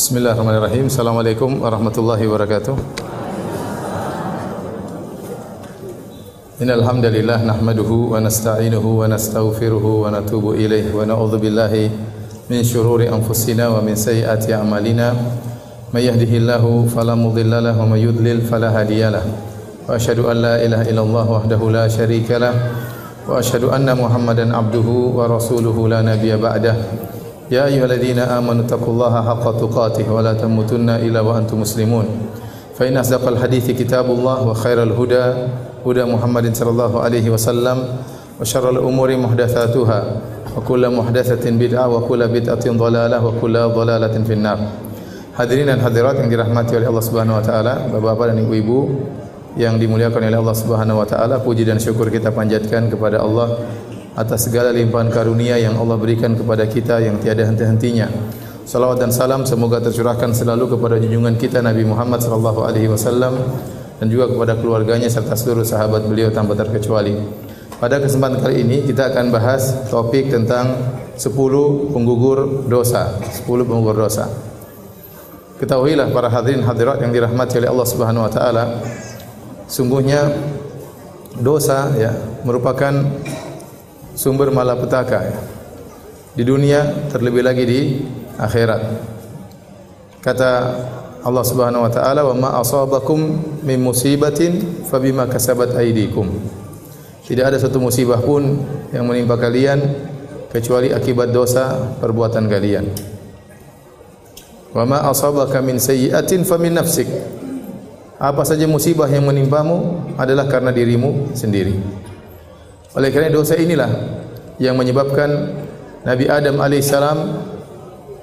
Bismillahirrahmanirrahim. Assalamualaikum warahmatullahi wabarakatuh. Innal hamdalillah nahmaduhu wa nasta'inuhu wa nastaghfiruhu wa natubu ilayh wa na'udzu billahi min shururi anfusina wa min sayyiati a'malina. May yahdihillahu fala mudilla lahu wa may yudlil fala hadiyalah. Wa asyhadu an la ilaha illallah wahdahu la syarika lah wa asyhadu anna Muhammadan abduhu wa rasuluhu la nabiyya ba'dah. يا أيها الذين آمنوا اتقوا الله حق تقاته ولا تموتن إلا وأنتم مسلمون فإن أصدق الحديث كتاب الله وخير الهدى هدى محمد صلى الله عليه وسلم وشر الأمور محدثاتها وكل محدثة بدعة وكل بدعة ضلالة وكل ضلالة في النار Hadirin dan hadirat yang dirahmati oleh Allah Subhanahu wa taala, Bapak-bapak dan Ibu-ibu yang dimuliakan oleh Allah Subhanahu wa taala, puji dan syukur kita panjatkan kepada Allah atas segala limpahan karunia yang Allah berikan kepada kita yang tiada henti-hentinya. Salawat dan salam semoga tercurahkan selalu kepada junjungan kita Nabi Muhammad sallallahu alaihi wasallam dan juga kepada keluarganya serta seluruh sahabat beliau tanpa terkecuali. Pada kesempatan kali ini kita akan bahas topik tentang 10 penggugur dosa, 10 penggugur dosa. Ketahuilah para hadirin hadirat yang dirahmati oleh Allah Subhanahu wa taala, sungguhnya dosa ya merupakan sumber malapetaka ya. Di dunia terlebih lagi di akhirat. Kata Allah Subhanahu wa taala, "Wa ma asabakum min musibatin fabima kasabat aydikum." Tidak ada satu musibah pun yang menimpa kalian kecuali akibat dosa perbuatan kalian. Wa ma asabaka min sayyi'atin famin nafsik. Apa saja musibah yang menimpamu adalah karena dirimu sendiri. Oleh kerana dosa inilah yang menyebabkan Nabi Adam alaihissalam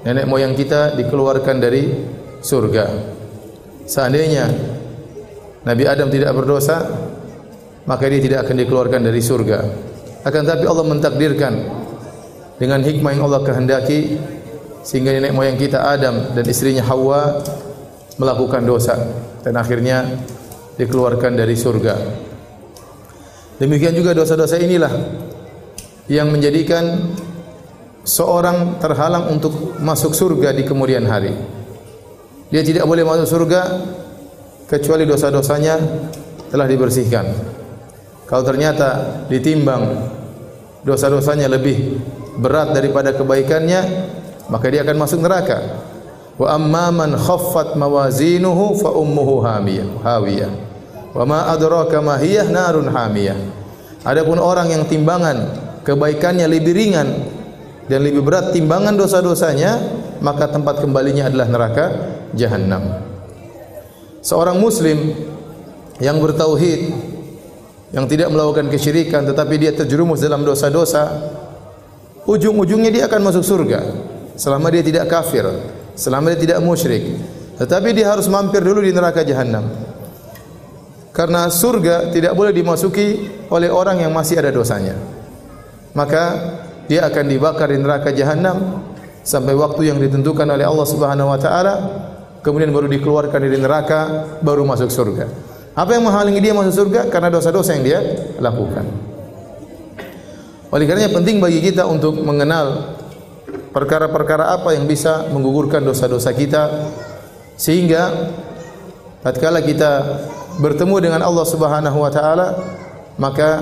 nenek moyang kita dikeluarkan dari surga. Seandainya Nabi Adam tidak berdosa, maka dia tidak akan dikeluarkan dari surga. Akan tetapi Allah mentakdirkan dengan hikmah yang Allah kehendaki sehingga nenek moyang kita Adam dan istrinya Hawa melakukan dosa dan akhirnya dikeluarkan dari surga. Demikian juga dosa-dosa inilah yang menjadikan seorang terhalang untuk masuk surga di kemudian hari. Dia tidak boleh masuk surga kecuali dosa-dosanya telah dibersihkan. Kalau ternyata ditimbang dosa-dosanya lebih berat daripada kebaikannya, maka dia akan masuk neraka. Wa amma man khaffat mawazinuhu fa ummuhu hamiyah, hawiyah. Wa ma adraka ma hiya narun hamiyah. Adapun orang yang timbangan kebaikannya lebih ringan dan lebih berat timbangan dosa-dosanya, maka tempat kembalinya adalah neraka jahanam. Seorang muslim yang bertauhid yang tidak melakukan kesyirikan tetapi dia terjerumus dalam dosa-dosa, ujung-ujungnya dia akan masuk surga selama dia tidak kafir, selama dia tidak musyrik. Tetapi dia harus mampir dulu di neraka jahanam. Karena surga tidak boleh dimasuki oleh orang yang masih ada dosanya. Maka dia akan dibakar di neraka jahanam sampai waktu yang ditentukan oleh Allah Subhanahu wa taala, kemudian baru dikeluarkan dari neraka, baru masuk surga. Apa yang menghalangi dia masuk surga? Karena dosa-dosa yang dia lakukan. Oleh karenanya penting bagi kita untuk mengenal perkara-perkara apa yang bisa menggugurkan dosa-dosa kita sehingga tatkala kita bertemu dengan Allah Subhanahu wa taala maka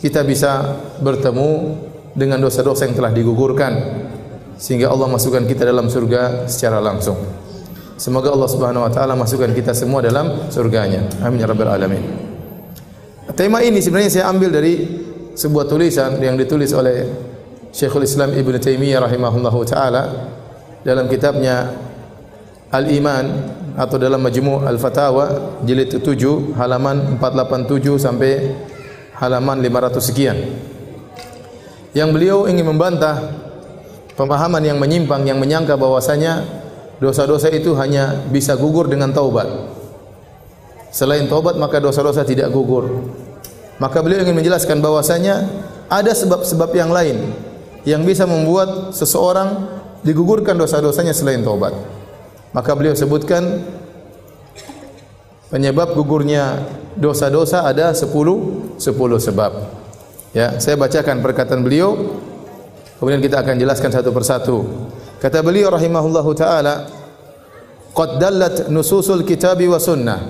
kita bisa bertemu dengan dosa-dosa yang telah digugurkan sehingga Allah masukkan kita dalam surga secara langsung. Semoga Allah Subhanahu wa taala masukkan kita semua dalam surganya. Amin ya rabbal alamin. Tema ini sebenarnya saya ambil dari sebuah tulisan yang ditulis oleh Syekhul Islam Ibn Taimiyah rahimahullahu taala dalam kitabnya Al-Iman atau dalam Majmu' Al-Fatawa jilid 7 halaman 487 sampai halaman 500 sekian. Yang beliau ingin membantah pemahaman yang menyimpang yang menyangka bahwasanya dosa-dosa itu hanya bisa gugur dengan taubat. Selain taubat maka dosa-dosa tidak gugur. Maka beliau ingin menjelaskan bahwasanya ada sebab-sebab yang lain yang bisa membuat seseorang digugurkan dosa-dosanya selain taubat. Maka beliau sebutkan penyebab gugurnya dosa-dosa ada 10 10 sebab. Ya, saya bacakan perkataan beliau kemudian kita akan jelaskan satu persatu. Kata beliau rahimahullahu taala, "Qad dallat nususul kitabi wa sunnah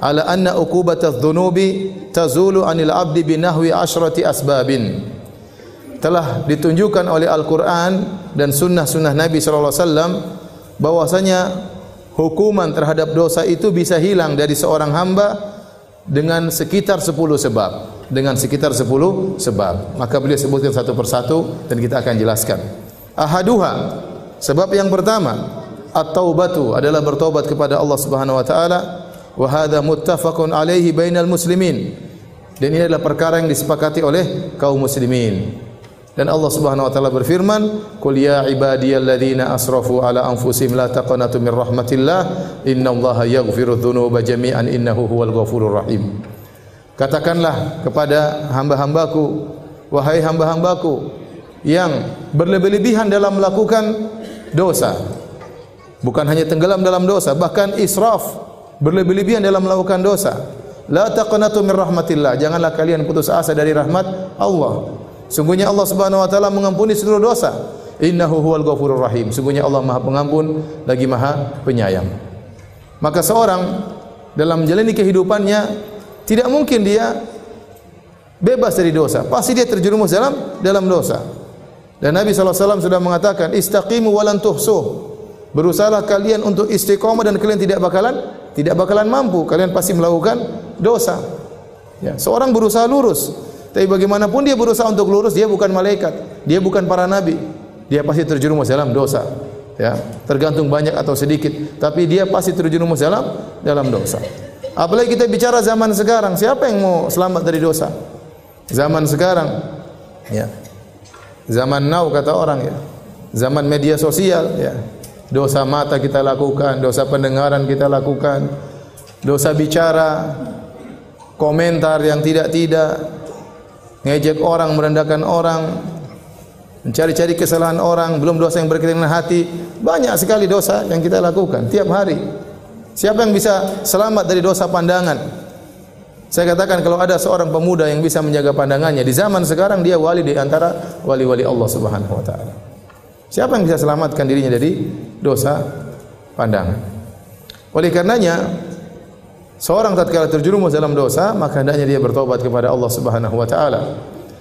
ala anna uqubat adh-dhunubi tazulu 'anil 'abdi binahwi asyrati asbabin." Telah ditunjukkan oleh Al-Qur'an dan sunnah-sunnah Nabi sallallahu alaihi wasallam bahwasanya hukuman terhadap dosa itu bisa hilang dari seorang hamba dengan sekitar 10 sebab. Dengan sekitar 10 sebab. Maka beliau sebutkan satu persatu dan kita akan jelaskan. Ahaduha Sebab yang pertama, at-taubatu adalah bertobat kepada Allah Subhanahu wa taala wa hadza muttafaqun alaihi bainal muslimin. Dan ini adalah perkara yang disepakati oleh kaum muslimin. Dan Allah Subhanahu wa taala berfirman, "Qul ya ibadiyalladzina asrafu ala anfusihim la taqnatu min rahmatillah, innallaha yaghfiru dzunuba jami'an innahu huwal ghafurur rahim." Katakanlah kepada hamba-hambaku, wahai hamba-hambaku yang berlebih-lebihan dalam melakukan dosa. Bukan hanya tenggelam dalam dosa, bahkan israf, berlebih-lebihan dalam melakukan dosa. La taqnatu min rahmatillah. Janganlah kalian putus asa dari rahmat Allah. Sungguhnya Allah Subhanahu wa taala mengampuni seluruh dosa. Innahu huwal ghafurur rahim. Sungguhnya Allah Maha Pengampun lagi Maha Penyayang. Maka seorang dalam menjalani kehidupannya tidak mungkin dia bebas dari dosa. Pasti dia terjerumus dalam dalam dosa. Dan Nabi SAW sudah mengatakan, istaqimu walan tuhsuh. Berusahalah kalian untuk istiqomah dan kalian tidak bakalan tidak bakalan mampu. Kalian pasti melakukan dosa. Ya, seorang berusaha lurus, tapi bagaimanapun dia berusaha untuk lurus, dia bukan malaikat, dia bukan para nabi. Dia pasti terjerumus dalam dosa. Ya, tergantung banyak atau sedikit, tapi dia pasti terjerumus dalam dalam dosa. Apalagi kita bicara zaman sekarang, siapa yang mau selamat dari dosa? Zaman sekarang, ya, Zaman now kata orang ya. Zaman media sosial ya. Dosa mata kita lakukan, dosa pendengaran kita lakukan, dosa bicara, komentar yang tidak-tidak, ngejek orang, merendahkan orang, mencari-cari kesalahan orang, belum dosa yang berkaitan dengan hati, banyak sekali dosa yang kita lakukan tiap hari. Siapa yang bisa selamat dari dosa pandangan? Saya katakan kalau ada seorang pemuda yang bisa menjaga pandangannya di zaman sekarang dia wali di antara wali-wali Allah Subhanahu wa taala. Siapa yang bisa selamatkan dirinya dari dosa pandangan? Oleh karenanya seorang tatkala terjerumus dalam dosa maka hendaknya dia bertobat kepada Allah Subhanahu wa taala.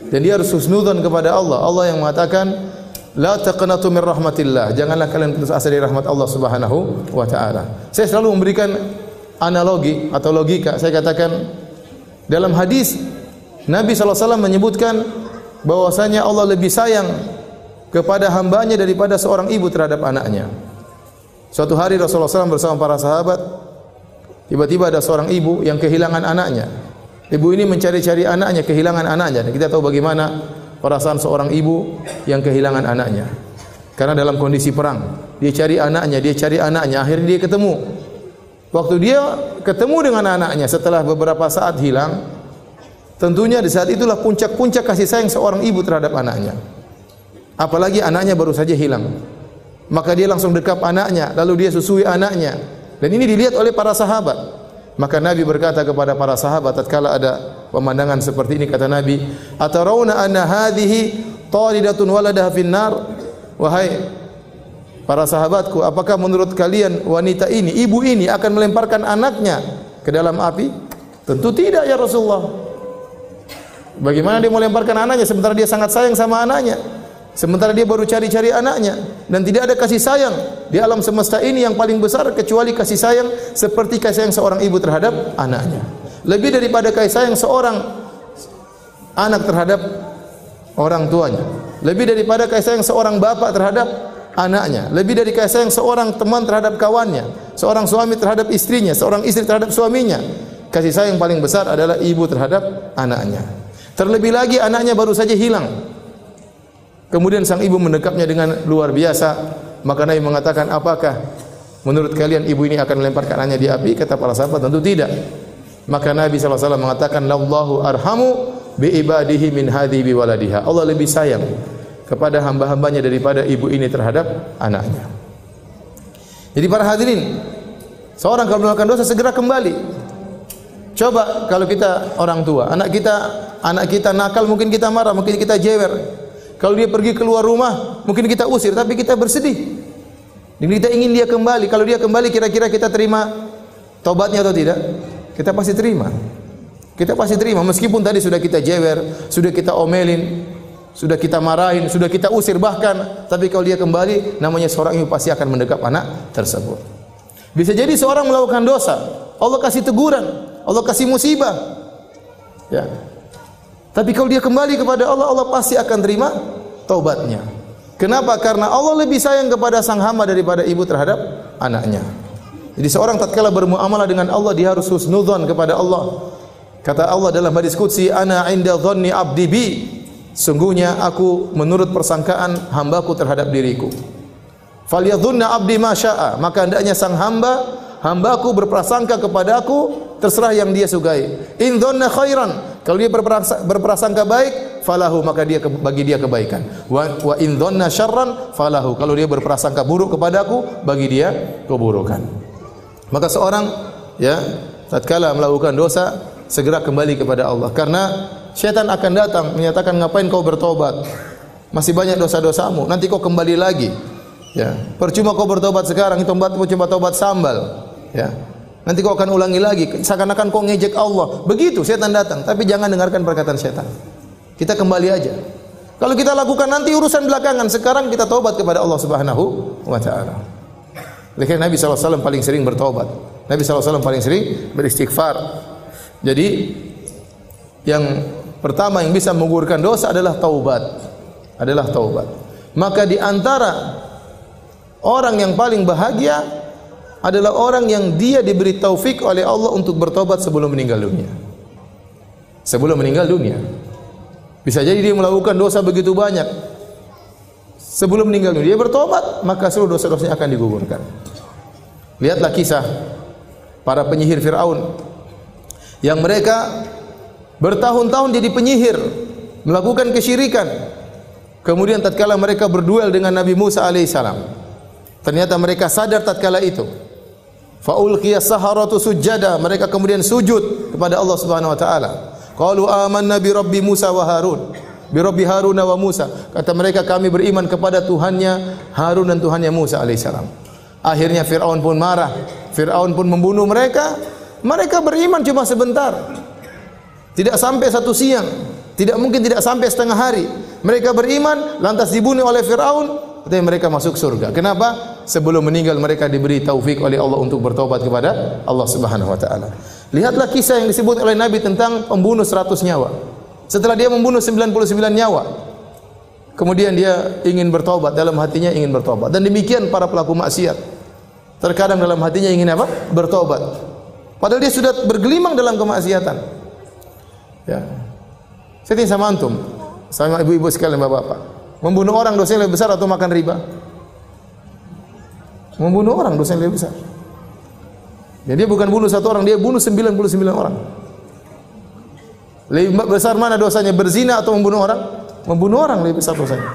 Dan dia harus husnudzon kepada Allah. Allah yang mengatakan La taqnatu min rahmatillah. Janganlah kalian putus asa dari rahmat Allah Subhanahu wa taala. Saya selalu memberikan analogi atau logika. Saya katakan dalam hadis Nabi SAW menyebutkan bahwasanya Allah lebih sayang kepada hambanya daripada seorang ibu terhadap anaknya. Suatu hari Rasulullah SAW bersama para sahabat, tiba-tiba ada seorang ibu yang kehilangan anaknya. Ibu ini mencari-cari anaknya, kehilangan anaknya. Dan kita tahu bagaimana perasaan seorang ibu yang kehilangan anaknya. Karena dalam kondisi perang, dia cari anaknya, dia cari anaknya, akhirnya dia ketemu. Waktu dia ketemu dengan anaknya setelah beberapa saat hilang, tentunya di saat itulah puncak-puncak kasih sayang seorang ibu terhadap anaknya. Apalagi anaknya baru saja hilang. Maka dia langsung dekap anaknya, lalu dia susui anaknya. Dan ini dilihat oleh para sahabat. Maka Nabi berkata kepada para sahabat tatkala ada pemandangan seperti ini kata Nabi, "Atarawna anna hadhihi talidatun waladaha finnar?" Wahai Para sahabatku, apakah menurut kalian wanita ini, ibu ini akan melemparkan anaknya ke dalam api? Tentu tidak ya Rasulullah. Bagaimana dia melemparkan anaknya sementara dia sangat sayang sama anaknya? Sementara dia baru cari-cari anaknya dan tidak ada kasih sayang di alam semesta ini yang paling besar kecuali kasih sayang seperti kasih sayang seorang ibu terhadap anaknya. Lebih daripada kasih sayang seorang anak terhadap orang tuanya. Lebih daripada kasih sayang seorang bapak terhadap anaknya, lebih dari kasih sayang seorang teman terhadap kawannya, seorang suami terhadap istrinya, seorang istri terhadap suaminya. Kasih sayang paling besar adalah ibu terhadap anaknya. Terlebih lagi anaknya baru saja hilang. Kemudian sang ibu mendekapnya dengan luar biasa. Maka Nabi mengatakan, apakah menurut kalian ibu ini akan melemparkan anaknya di api? Kata para sahabat, tentu tidak. Maka Nabi SAW mengatakan, Lallahu arhamu bi ibadihi min hadhi bi waladiha. Allah lebih sayang kepada hamba-hambanya daripada ibu ini terhadap anaknya. Jadi para hadirin, seorang kalau melakukan dosa segera kembali. Coba kalau kita orang tua, anak kita anak kita nakal mungkin kita marah, mungkin kita jewer. Kalau dia pergi keluar rumah, mungkin kita usir, tapi kita bersedih. Dan kita ingin dia kembali. Kalau dia kembali kira-kira kita terima taubatnya atau tidak? Kita pasti terima. Kita pasti terima meskipun tadi sudah kita jewer, sudah kita omelin, sudah kita marahin, sudah kita usir bahkan, tapi kalau dia kembali namanya seorang ibu pasti akan mendekap anak tersebut. Bisa jadi seorang melakukan dosa, Allah kasih teguran, Allah kasih musibah. Ya. Tapi kalau dia kembali kepada Allah, Allah pasti akan terima taubatnya. Kenapa? Karena Allah lebih sayang kepada sang hamba daripada ibu terhadap anaknya. Jadi seorang tatkala bermuamalah dengan Allah dia harus husnudzon kepada Allah. Kata Allah dalam hadis qudsi, "Ana 'inda dhanni 'abdi bi." Sungguhnya aku menurut persangkaan hambaku terhadap diriku. Falyadhunna 'abdi ma syaa. Maka hendaknya sang hamba hambaku berprasangka kepadaku terserah yang dia sukai. In dhanna khairan. Kalau dia berprasangka baik, falahu maka dia bagi dia kebaikan. Wa, wa in dhanna syarran falahu. Kalau dia berprasangka buruk kepadaku, bagi dia keburukan. Maka seorang ya tatkala melakukan dosa segera kembali kepada Allah. Karena syaitan akan datang menyatakan ngapain kau bertobat? Masih banyak dosa-dosamu. Nanti kau kembali lagi. Ya. Percuma kau bertobat sekarang itu tobatmu cuma tobat sambal. Ya nanti kau akan ulangi lagi seakan-akan kau ngejek Allah begitu syaitan datang tapi jangan dengarkan perkataan syaitan kita kembali aja kalau kita lakukan nanti urusan belakangan sekarang kita tobat kepada Allah Subhanahu wa taala Oleh Nabi SAW paling sering bertobat. Nabi SAW paling sering beristighfar. Jadi yang pertama yang bisa menggugurkan dosa adalah taubat. Adalah taubat. Maka di antara orang yang paling bahagia adalah orang yang dia diberi taufik oleh Allah untuk bertobat sebelum meninggal dunia. Sebelum meninggal dunia. Bisa jadi dia melakukan dosa begitu banyak. Sebelum meninggal dunia dia bertobat, maka seluruh dosa-dosanya akan digugurkan. Lihatlah kisah para penyihir Firaun yang mereka bertahun-tahun jadi penyihir, melakukan kesyirikan. Kemudian tatkala mereka berduel dengan Nabi Musa alaihissalam, ternyata mereka sadar tatkala itu. Faulqiya saharatu sujada, mereka kemudian sujud kepada Allah Subhanahu wa taala. Qalu amanna bi rabbi Musa wa Harun. Bi rabbi Harun wa Musa. Kata mereka kami beriman kepada Tuhannya Harun dan Tuhannya Musa alaihissalam. Akhirnya Firaun pun marah. Firaun pun membunuh mereka mereka beriman cuma sebentar. Tidak sampai satu siang. Tidak mungkin tidak sampai setengah hari. Mereka beriman, lantas dibunuh oleh Fir'aun, mereka masuk surga. Kenapa? Sebelum meninggal mereka diberi taufik oleh Allah untuk bertobat kepada Allah Subhanahu wa taala. Lihatlah kisah yang disebut oleh Nabi tentang pembunuh 100 nyawa. Setelah dia membunuh 99 nyawa, kemudian dia ingin bertobat, dalam hatinya ingin bertobat. Dan demikian para pelaku maksiat. Terkadang dalam hatinya ingin apa? Bertobat. Padahal dia sudah bergelimang dalam kemaksiatan. Ya. Saya tanya sama antum, sama ibu-ibu sekalian bapak-bapak. Membunuh orang dosanya lebih besar atau makan riba? Membunuh orang dosanya lebih besar. Jadi dia bukan bunuh satu orang, dia bunuh 99 orang. Lebih besar mana dosanya berzina atau membunuh orang? Membunuh orang lebih besar dosanya.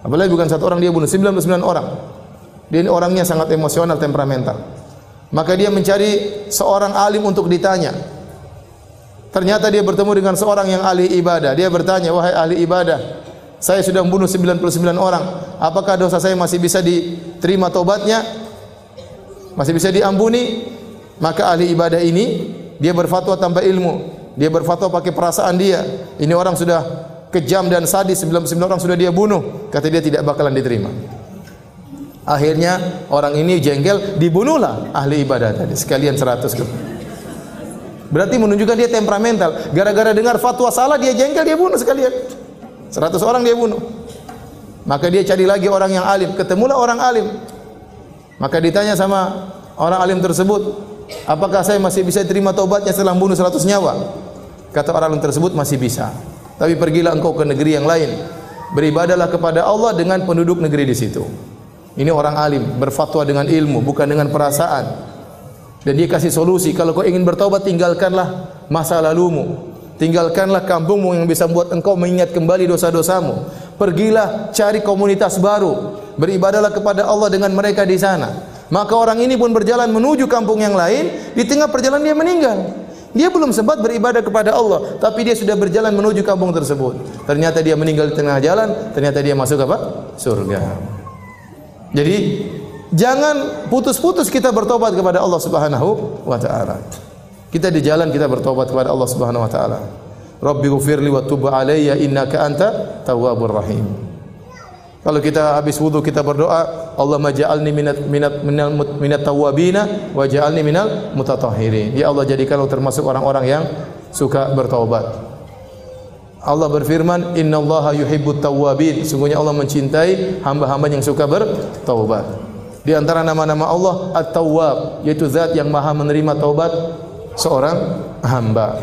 Apalagi bukan satu orang dia bunuh 99 orang. Dia ini orangnya sangat emosional, temperamental. Maka dia mencari seorang alim untuk ditanya. Ternyata dia bertemu dengan seorang yang ahli ibadah. Dia bertanya, "Wahai ahli ibadah, saya sudah membunuh 99 orang. Apakah dosa saya masih bisa diterima tobatnya? Masih bisa diampuni?" Maka ahli ibadah ini dia berfatwa tanpa ilmu. Dia berfatwa pakai perasaan dia. Ini orang sudah kejam dan sadis, 99 orang sudah dia bunuh. Kata dia tidak bakalan diterima. Akhirnya orang ini jengkel, dibunuhlah ahli ibadah tadi sekalian 100 Berarti menunjukkan dia temperamental. Gara-gara dengar fatwa salah dia jengkel dia bunuh sekalian. 100 orang dia bunuh. Maka dia cari lagi orang yang alim, ketemulah orang alim. Maka ditanya sama orang alim tersebut, "Apakah saya masih bisa terima taubatnya setelah bunuh 100 nyawa?" Kata orang alim tersebut, "Masih bisa. Tapi pergilah engkau ke negeri yang lain. Beribadalah kepada Allah dengan penduduk negeri di situ." Ini orang alim, berfatwa dengan ilmu, bukan dengan perasaan. Dan dia kasih solusi, kalau kau ingin bertobat tinggalkanlah masa lalumu. Tinggalkanlah kampungmu yang bisa membuat engkau mengingat kembali dosa-dosamu. Pergilah cari komunitas baru. Beribadalah kepada Allah dengan mereka di sana. Maka orang ini pun berjalan menuju kampung yang lain, di tengah perjalanan dia meninggal. Dia belum sempat beribadah kepada Allah, tapi dia sudah berjalan menuju kampung tersebut. Ternyata dia meninggal di tengah jalan, ternyata dia masuk apa? Surga. Jadi jangan putus-putus kita bertobat kepada Allah Subhanahu wa taala. Kita di jalan kita bertobat kepada Allah Subhanahu wa taala. Rabbi ghfirli wa tub alayya innaka anta tawwabur rahim. Kalau kita habis wudu kita berdoa, Allah maj'alni minat minat minal minat tawwabina wa ja'alni minal mutatahhirin. Ya Allah jadikanlah termasuk orang-orang yang suka bertaubat. Allah berfirman, "Innallaha yuhibbut tawwabin." Sungguhnya Allah mencintai hamba-hamba yang suka bertaubat. Di antara nama-nama Allah At-Tawwab, yaitu zat yang Maha menerima taubat seorang hamba.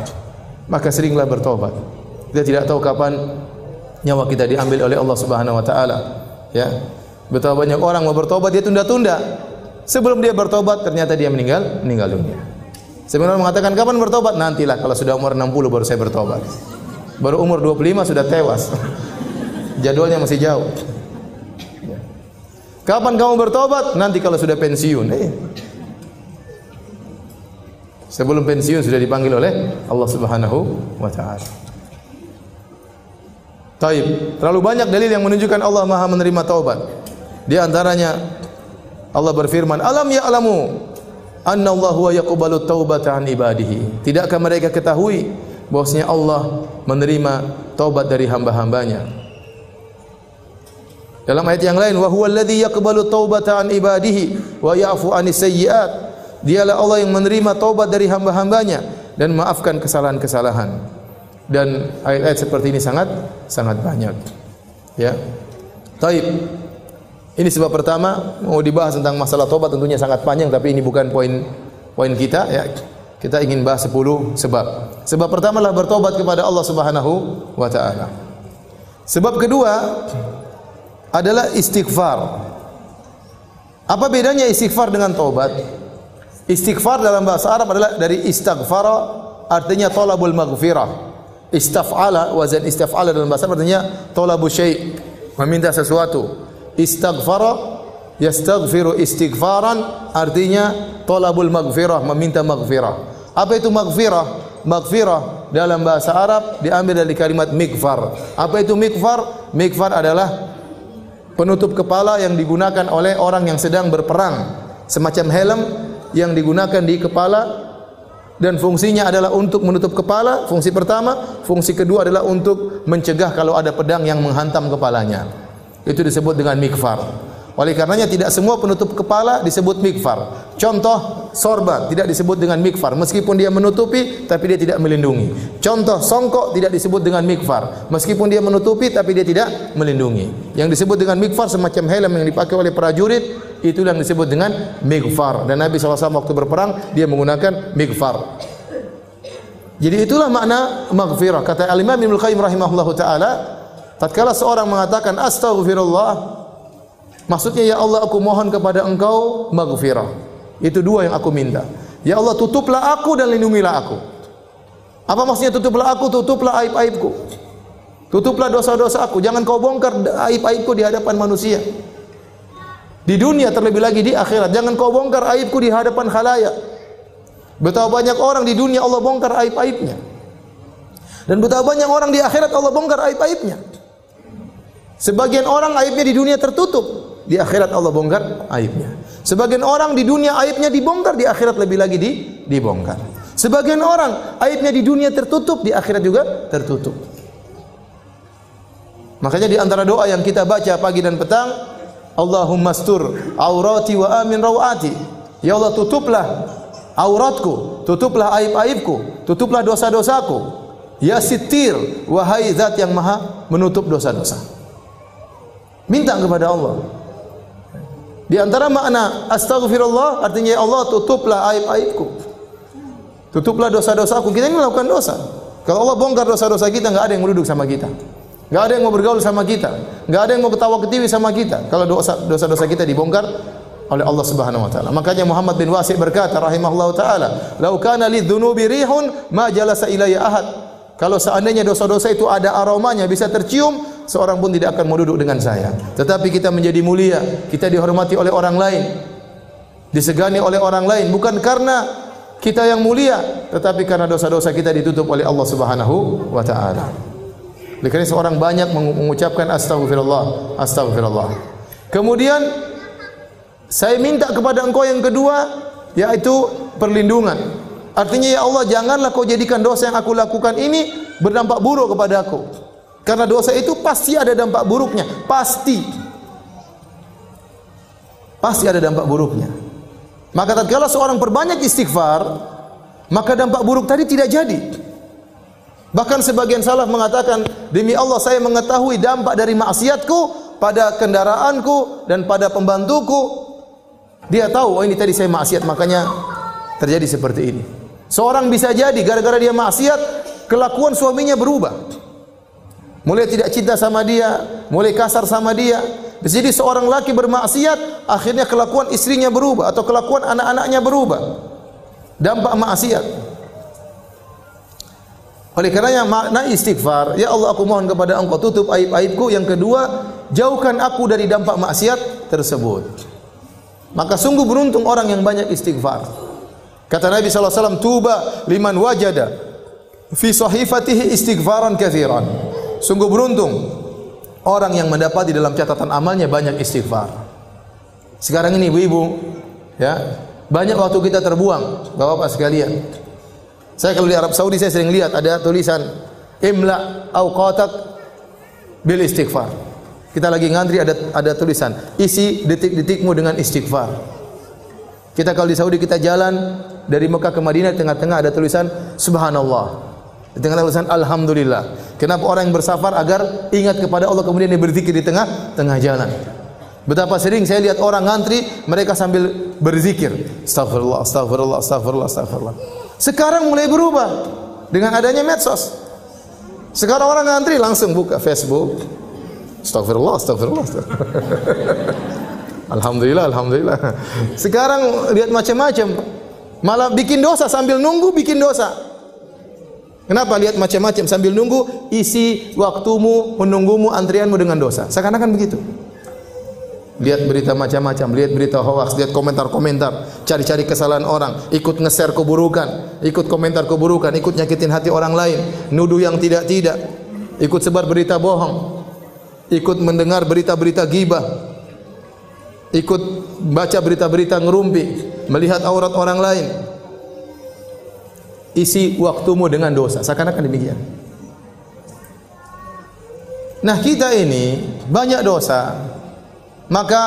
Maka seringlah bertobat. Kita tidak tahu kapan nyawa kita diambil oleh Allah Subhanahu wa taala. Ya. Betapa banyak orang mau bertobat dia tunda-tunda. Sebelum dia bertobat ternyata dia meninggal meninggal dunia. Sebenarnya mengatakan kapan bertobat? Nantilah kalau sudah umur 60 baru saya bertobat. Baru umur 25 sudah tewas. Jadwalnya masih jauh. Kapan kamu bertobat? Nanti kalau sudah pensiun. Eh. Sebelum pensiun sudah dipanggil oleh Allah Subhanahu wa taala. Taib. Terlalu banyak dalil yang menunjukkan Allah Maha menerima taubat. Di antaranya Allah berfirman, "Alam ya'lamu anna Allah huwa yaqbalu taubata an ibadihi." Tidakkah mereka ketahui bahwasanya Allah menerima taubat dari hamba-hambanya? Dalam ayat yang lain, wa huwa alladhi yaqbalu taubata an ibadihi wa ya'fu anis sayyi'at. Dialah Allah yang menerima taubat dari hamba-hambanya dan maafkan kesalahan-kesalahan. Dan ayat-ayat seperti ini sangat sangat banyak. Ya. Taib. Ini sebab pertama mau dibahas tentang masalah taubat tentunya sangat panjang tapi ini bukan poin poin kita ya. Kita ingin bahas 10 sebab. Sebab pertama adalah bertobat kepada Allah Subhanahu wa taala. Sebab kedua adalah istighfar. Apa bedanya istighfar dengan taubat? Istighfar dalam bahasa Arab adalah dari istighfara artinya talabul maghfirah. Istaf'ala wazan istaf'ala dalam bahasa Arab artinya talabu syai' meminta sesuatu. Istighfara yastaghfiru istighfaran artinya talabul maghfirah meminta maghfirah. Apa itu maghfirah? Maghfirah dalam bahasa Arab diambil dari kalimat mikfar. Apa itu mikfar? Mikfar adalah penutup kepala yang digunakan oleh orang yang sedang berperang semacam helm yang digunakan di kepala dan fungsinya adalah untuk menutup kepala fungsi pertama fungsi kedua adalah untuk mencegah kalau ada pedang yang menghantam kepalanya itu disebut dengan mikfar oleh karenanya tidak semua penutup kepala disebut mikfar. Contoh sorban tidak disebut dengan mikfar meskipun dia menutupi tapi dia tidak melindungi. Contoh songkok tidak disebut dengan mikfar meskipun dia menutupi tapi dia tidak melindungi. Yang disebut dengan mikfar semacam helm yang dipakai oleh prajurit itu yang disebut dengan mikfar dan Nabi SAW waktu berperang dia menggunakan mikfar. Jadi itulah makna maghfirah. Kata Al-Imam Ibnu Qayyim rahimahullahu taala, tatkala seorang mengatakan astaghfirullah Maksudnya ya Allah aku mohon kepada engkau maghfirah. Itu dua yang aku minta. Ya Allah tutuplah aku dan lindungilah aku. Apa maksudnya tutuplah aku, tutuplah aib-aibku. Tutuplah dosa-dosa aku. Jangan kau bongkar aib-aibku di hadapan manusia. Di dunia terlebih lagi di akhirat. Jangan kau bongkar aibku di hadapan khalayak. Betapa banyak orang di dunia Allah bongkar aib-aibnya. Dan betapa banyak orang di akhirat Allah bongkar aib-aibnya. Sebagian orang aibnya di dunia tertutup di akhirat Allah bongkar aibnya. Sebagian orang di dunia aibnya dibongkar, di akhirat lebih lagi di dibongkar. Sebagian orang aibnya di dunia tertutup, di akhirat juga tertutup. Makanya di antara doa yang kita baca pagi dan petang, Allahumma stur aurati wa amin rawati. Ya Allah tutuplah auratku, tutuplah aib-aibku, tutuplah dosa-dosaku. Ya sitir, wahai zat yang maha menutup dosa-dosa. Minta kepada Allah. Di antara makna astaghfirullah artinya ya Allah tutuplah aib-aibku. Tutuplah dosa-dosaku. Kita ini melakukan dosa. Kalau Allah bongkar dosa-dosa kita, enggak ada yang duduk sama kita. Enggak ada yang mau bergaul sama kita. Enggak ada yang mau ketawa ketiwi sama kita. Kalau dosa dosa-dosa kita dibongkar oleh Allah Subhanahu wa taala. Makanya Muhammad bin Wasi' berkata rahimahullahu taala, "Lau kana lidzunubi rihun ma jalasa ilayya ahad." Kalau seandainya dosa-dosa itu ada aromanya bisa tercium, seorang pun tidak akan mau duduk dengan saya. Tetapi kita menjadi mulia, kita dihormati oleh orang lain, disegani oleh orang lain, bukan karena kita yang mulia, tetapi karena dosa-dosa kita ditutup oleh Allah Subhanahu wa taala. Oleh karena seorang banyak mengucapkan astagfirullah, astagfirullah. Kemudian Saya minta kepada engkau yang kedua yaitu perlindungan. Artinya ya Allah janganlah kau jadikan dosa yang aku lakukan ini berdampak buruk kepada aku. Karena dosa itu pasti ada dampak buruknya, pasti. Pasti ada dampak buruknya. Maka tatkala seorang perbanyak istighfar, maka dampak buruk tadi tidak jadi. Bahkan sebagian salaf mengatakan, demi Allah saya mengetahui dampak dari maksiatku pada kendaraanku dan pada pembantuku. Dia tahu, oh ini tadi saya maksiat, makanya terjadi seperti ini. Seorang bisa jadi gara-gara dia maksiat, kelakuan suaminya berubah. Mulai tidak cinta sama dia, mulai kasar sama dia. Jadi seorang laki bermaksiat, akhirnya kelakuan istrinya berubah atau kelakuan anak-anaknya berubah. Dampak maksiat. Oleh karenanya makna istighfar, ya Allah aku mohon kepada Engkau tutup aib-aibku. Yang kedua, jauhkan aku dari dampak maksiat tersebut. Maka sungguh beruntung orang yang banyak istighfar. Kata Nabi SAW, Tuba liman wajada fi sahifatihi istighfaran kathiran. Sungguh beruntung orang yang mendapat di dalam catatan amalnya banyak istighfar. Sekarang ini ibu-ibu, ya, banyak waktu kita terbuang, Bapak-bapak sekalian. Saya kalau di Arab Saudi saya sering lihat ada tulisan imla awqatak bil istighfar. Kita lagi ngantri ada ada tulisan isi detik-detikmu dengan istighfar. Kita kalau di Saudi kita jalan dari Mekah ke Madinah tengah-tengah ada tulisan subhanallah. Di tengah tulisan alhamdulillah. Kenapa orang yang bersafar agar ingat kepada Allah kemudian dia berzikir di tengah tengah jalan. Betapa sering saya lihat orang ngantri mereka sambil berzikir. Astagfirullah, astagfirullah, astagfirullah, astagfirullah. Sekarang mulai berubah dengan adanya medsos. Sekarang orang ngantri langsung buka Facebook. Astagfirullah, astagfirullah. alhamdulillah, alhamdulillah. Sekarang lihat macam-macam. Malah bikin dosa sambil nunggu bikin dosa. Kenapa lihat macam-macam sambil nunggu isi waktumu menunggumu antrianmu dengan dosa. Seakan-akan begitu. Lihat berita macam-macam, lihat berita hoax, lihat komentar-komentar, cari-cari kesalahan orang, ikut nge-share keburukan, ikut komentar keburukan, ikut nyakitin hati orang lain, nuduh yang tidak-tidak, ikut sebar berita bohong, ikut mendengar berita-berita gibah, ikut baca berita-berita ngerumpi, melihat aurat orang lain. Isi waktumu dengan dosa, seakan-akan demikian. Nah, kita ini banyak dosa, maka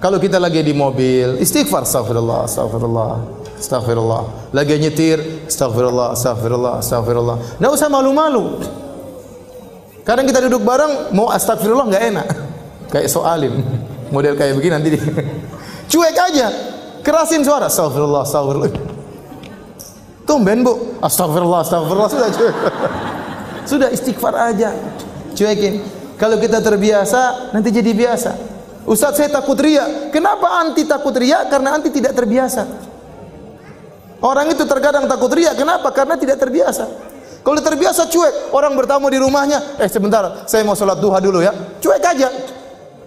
kalau kita lagi di mobil, istighfar astagfirullah, astagfirullah, astagfirullah. Lagi nyetir, astagfirullah, astagfirullah, astagfirullah. Enggak usah malu-malu. Kadang kita duduk bareng mau astagfirullah enggak enak. Kayak soalim. Model kayak begini nanti cuek aja. Kerasin suara astagfirullah, astagfirullah. Tumben, Bu. Astagfirullah, astagfirullah sudah cuek. sudah istighfar aja. Cuekin. Kalau kita terbiasa, nanti jadi biasa. Ustaz saya takut ria. Kenapa anti takut ria? Karena anti tidak terbiasa. Orang itu terkadang takut ria. Kenapa? Karena tidak terbiasa. Kalau terbiasa cuek, orang bertamu di rumahnya, eh sebentar, saya mau sholat duha dulu ya. Cuek aja.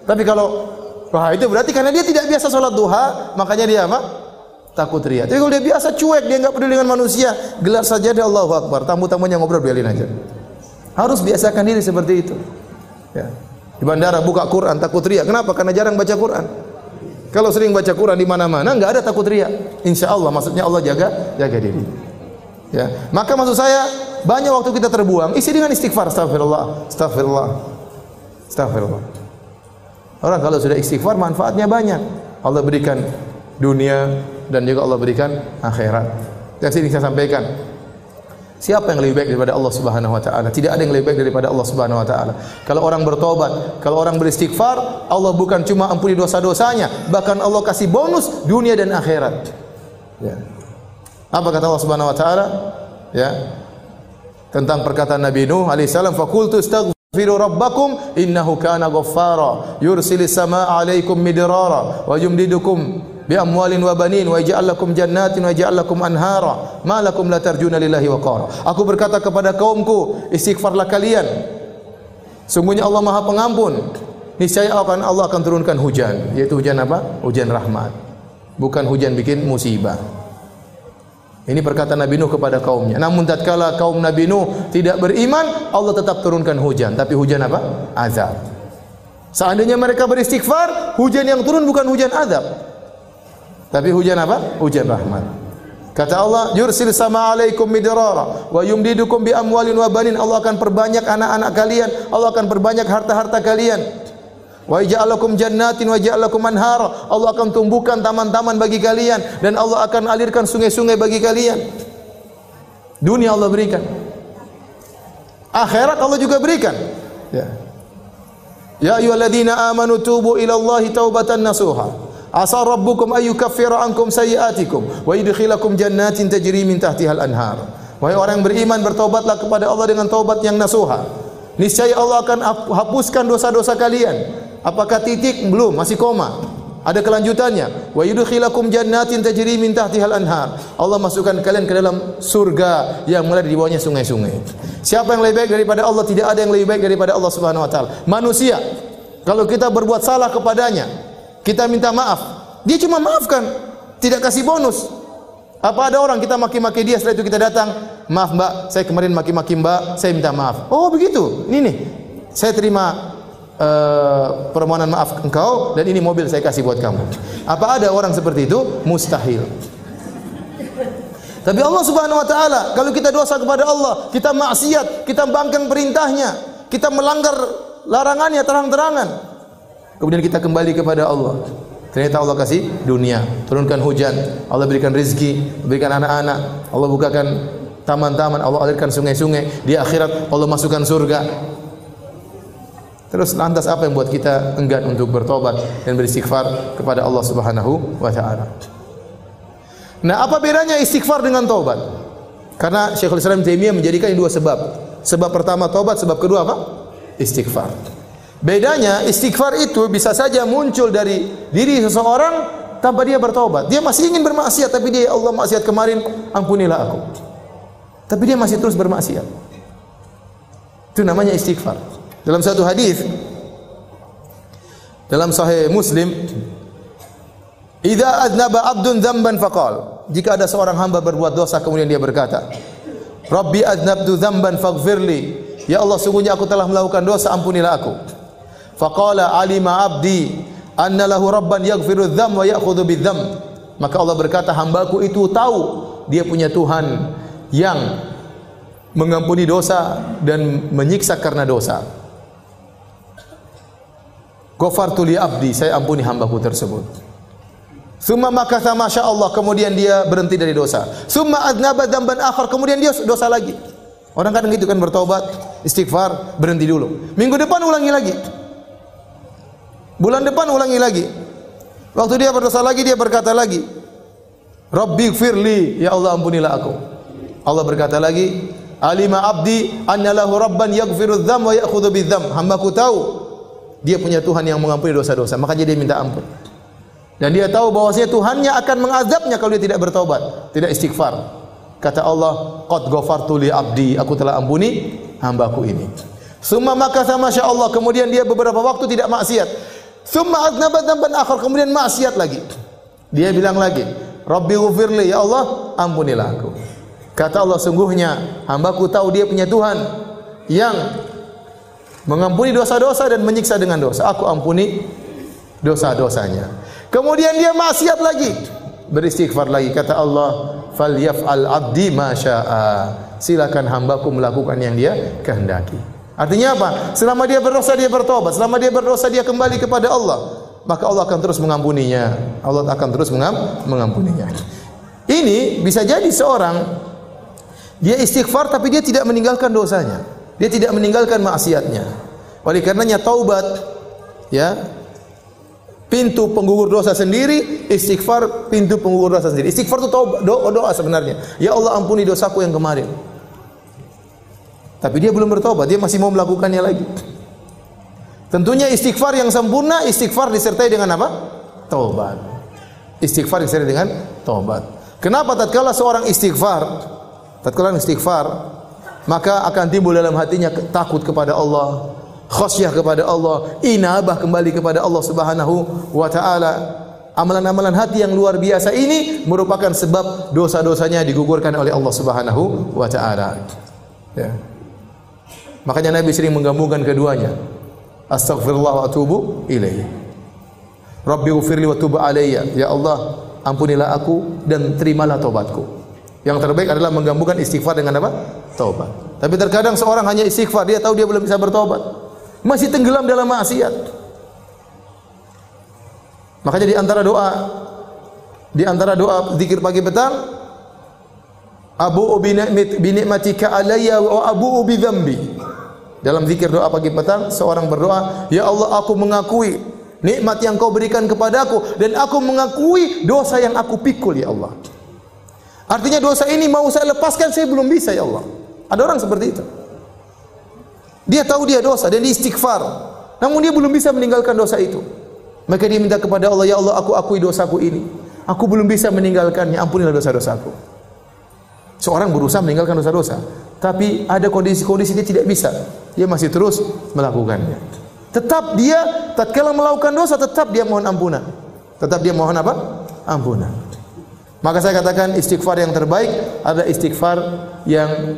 Tapi kalau wah itu berarti karena dia tidak biasa sholat duha, makanya dia apa? Takut ria. Tapi kalau dia biasa cuek, dia nggak peduli dengan manusia, gelar saja dia Allahu Akbar. Tamu-tamunya ngobrol biarin aja. Harus biasakan diri seperti itu. Ya. Di bandara buka Quran takut riak. Kenapa? Karena jarang baca Quran. Kalau sering baca Quran di mana-mana nggak ada takut riak. Insya Allah maksudnya Allah jaga jaga diri. Ya. Maka maksud saya banyak waktu kita terbuang isi dengan istighfar. Astagfirullah, astagfirullah, astagfirullah. Orang kalau sudah istighfar manfaatnya banyak. Allah berikan dunia dan juga Allah berikan akhirat. Yang sini saya sampaikan, Siapa yang lebih baik daripada Allah Subhanahu wa taala? Tidak ada yang lebih baik daripada Allah Subhanahu wa taala. Kalau orang bertobat, kalau orang beristighfar, Allah bukan cuma ampuni dosa-dosanya, bahkan Allah kasih bonus dunia dan akhirat. Ya. Apa kata Allah Subhanahu wa taala? Ya. Tentang perkataan Nabi Nuh alaihissalam, "Faqultu astaghfiru rabbakum innahu kana ghaffara, yursilis samaa'a 'alaikum midrara wa yumdidukum bi amwalin wa banin wa yaj'al lakum jannatin wa yaj'al lakum anhara ma lakum la tarjuna lillahi waqara aku berkata kepada kaumku istighfarlah kalian sungguhnya Allah Maha Pengampun niscaya akan Allah akan turunkan hujan yaitu hujan apa hujan rahmat bukan hujan bikin musibah ini perkataan Nabi Nuh kepada kaumnya. Namun tatkala kaum Nabi Nuh tidak beriman, Allah tetap turunkan hujan. Tapi hujan apa? Azab. Seandainya mereka beristighfar, hujan yang turun bukan hujan adab. Tapi hujan apa? Hujan rahmat. Kata Allah, "Yursil sama alaikum midrara wa yumdidukum bi amwalin wa banin." Allah akan perbanyak anak-anak kalian, Allah akan perbanyak harta-harta kalian. Wa ja'alakum jannatin wa ja'alakum anhara. Allah akan tumbuhkan taman-taman bagi kalian dan Allah akan alirkan sungai-sungai bagi kalian. Dunia Allah berikan. Akhirat Allah juga berikan. Ya. Ya ayyuhalladzina amanu tubu ila Allahi taubatan nasuha. Asa rabbukum ay yukaffira ankum sayiatikum wa yudkhilakum jannatin tajri min tahtiha al-anhar. Wahai orang yang beriman bertobatlah kepada Allah dengan taubat yang nasuha. Niscaya Allah akan hapuskan dosa-dosa kalian. Apakah titik? Belum, masih koma. Ada kelanjutannya. Wa yudkhilakum jannatin tajri min tahtiha al-anhar. Allah masukkan kalian ke dalam surga yang mulai di bawahnya sungai-sungai. Siapa yang lebih baik daripada Allah? Tidak ada yang lebih baik daripada Allah Subhanahu wa taala. Manusia kalau kita berbuat salah kepadanya, kita minta maaf, dia cuma maafkan, tidak kasih bonus. Apa ada orang kita maki-maki dia setelah itu kita datang, maaf Mbak, saya kemarin maki-maki Mbak, saya minta maaf. Oh begitu, ini nih, saya terima uh, permohonan maaf engkau dan ini mobil saya kasih buat kamu. Apa ada orang seperti itu? Mustahil. Tapi Allah Subhanahu wa taala, kalau kita dosa kepada Allah, kita maksiat, kita bangkang perintahnya, kita melanggar larangannya terang-terangan. Kemudian kita kembali kepada Allah. Ternyata Allah kasih dunia, turunkan hujan, Allah berikan rezeki, berikan anak-anak, Allah bukakan taman-taman, Allah alirkan sungai-sungai, di akhirat Allah masukkan surga. Terus lantas apa yang buat kita enggan untuk bertobat dan beristighfar kepada Allah Subhanahu wa taala? Nah, apa bedanya istighfar dengan tobat? Karena Syekhul Islam Taimiyah menjadikan dua sebab. Sebab pertama tobat, sebab kedua apa? Istighfar. Bedanya istighfar itu bisa saja muncul dari diri seseorang tanpa dia bertobat. Dia masih ingin bermaksiat tapi dia ya Allah maksiat kemarin, ampunilah aku. Tapi dia masih terus bermaksiat. Itu namanya istighfar. Dalam satu hadis dalam sahih Muslim, "Idza adnaba 'abdun dzamban faqal." Jika ada seorang hamba berbuat dosa kemudian dia berkata, "Rabbi adnabtu dzamban faghfirli." Ya Allah, sungguhnya aku telah melakukan dosa, ampunilah aku. Faqala alima abdi anna lahu rabban yaghfiru dzam wa ya'khudhu bidzam. Maka Allah berkata, hambaku itu tahu dia punya Tuhan yang mengampuni dosa dan menyiksa karena dosa. Ghafartu li abdi, saya ampuni hambaku tersebut. Summa makatha masya Allah, kemudian dia berhenti dari dosa. Summa adnaba dzamban akhar, kemudian dia dosa lagi. Orang kadang gitu kan bertobat, istighfar, berhenti dulu. Minggu depan ulangi lagi. Bulan depan ulangi lagi. Waktu dia berdosa lagi dia berkata lagi, Rabbi firli, ya Allah ampunilah aku. Allah berkata lagi, Alima abdi anna lahu rabban yaghfiru dzam wa ya'khudhu bidzam. Hambaku tahu dia punya Tuhan yang mengampuni dosa-dosa, makanya dia minta ampun. Dan dia tahu bahwasanya Tuhannya akan mengazabnya kalau dia tidak bertobat, tidak istighfar. Kata Allah, "Qad ghafartu li abdi, aku telah ampuni hambaku ini." Summa maka sama Allah, kemudian dia beberapa waktu tidak maksiat. Summa aznaba dzamban akhar, kemudian maksiat lagi. Dia bilang lagi, "Rabbi ghfirli, ya Allah, ampunilah aku." Kata Allah, sungguhnya hambaku tahu dia punya Tuhan yang mengampuni dosa-dosa dan menyiksa dengan dosa. Aku ampuni dosa-dosanya. Kemudian dia maksiat lagi, beristighfar lagi. Kata Allah, "Falyaf'al 'abdi ma syaa." Silakan hambaku melakukan yang dia kehendaki. Artinya apa? Selama dia berdosa dia bertobat, selama dia berdosa dia kembali kepada Allah, maka Allah akan terus mengampuninya. Allah akan terus mengam mengampuninya. Ini bisa jadi seorang dia istighfar tapi dia tidak meninggalkan dosanya. Dia tidak meninggalkan maksiatnya. Oleh karenanya taubat ya pintu penggugur dosa sendiri, istighfar pintu penggugur dosa sendiri. Istighfar itu taubat, doa, doa sebenarnya. Ya Allah ampuni dosaku yang kemarin. Tapi dia belum bertobat, dia masih mau melakukannya lagi. Tentunya istighfar yang sempurna, istighfar disertai dengan apa? Taubat. Istighfar disertai dengan taubat. Kenapa tatkala seorang istighfar, tatkala istighfar, maka akan timbul dalam hatinya takut kepada Allah, khasyah kepada Allah, inabah kembali kepada Allah Subhanahu wa taala. Amalan-amalan hati yang luar biasa ini merupakan sebab dosa-dosanya digugurkan oleh Allah Subhanahu wa taala. Ya. Makanya Nabi sering menggabungkan keduanya. Astaghfirullah wa atubu ilaih. Rabbi ufirli wa tub alayya. Ya Allah, ampunilah aku dan terimalah taubatku. Yang terbaik adalah menggabungkan istighfar dengan apa? Taubat. Tapi terkadang seorang hanya istighfar, dia tahu dia belum bisa bertobat. Masih tenggelam dalam maksiat. Makanya di antara doa di antara doa zikir pagi petang Abu bi nikmatika alayya wa abu bi dzambi. Dalam zikir doa pagi petang seorang berdoa, "Ya Allah, aku mengakui nikmat yang kau berikan kepadaku dan aku mengakui dosa yang aku pikul ya Allah." Artinya dosa ini mau saya lepaskan saya belum bisa ya Allah. Ada orang seperti itu. Dia tahu dia dosa dan dia istighfar. Namun dia belum bisa meninggalkan dosa itu. Maka dia minta kepada Allah, "Ya Allah, aku akui dosaku ini. Aku belum bisa meninggalkannya. Ampunilah dosa-dosaku." Seorang berusaha meninggalkan dosa-dosa, tapi ada kondisi-kondisi dia tidak bisa. Dia masih terus melakukannya. Tetap dia tatkala melakukan dosa tetap dia mohon ampunan. Tetap dia mohon apa? Ampunan. Maka saya katakan istighfar yang terbaik ada istighfar yang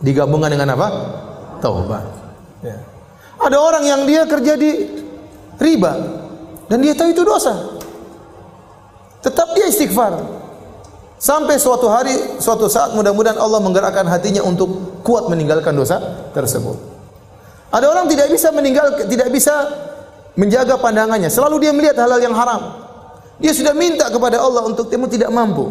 digabungkan dengan apa? Taubat. Ya. Ada orang yang dia kerja di riba dan dia tahu itu dosa. Tetap dia istighfar. Sampai suatu hari, suatu saat mudah-mudahan Allah menggerakkan hatinya untuk kuat meninggalkan dosa tersebut. Ada orang tidak bisa meninggal, tidak bisa menjaga pandangannya. Selalu dia melihat hal-hal yang haram. Dia sudah minta kepada Allah untuk temu tidak mampu.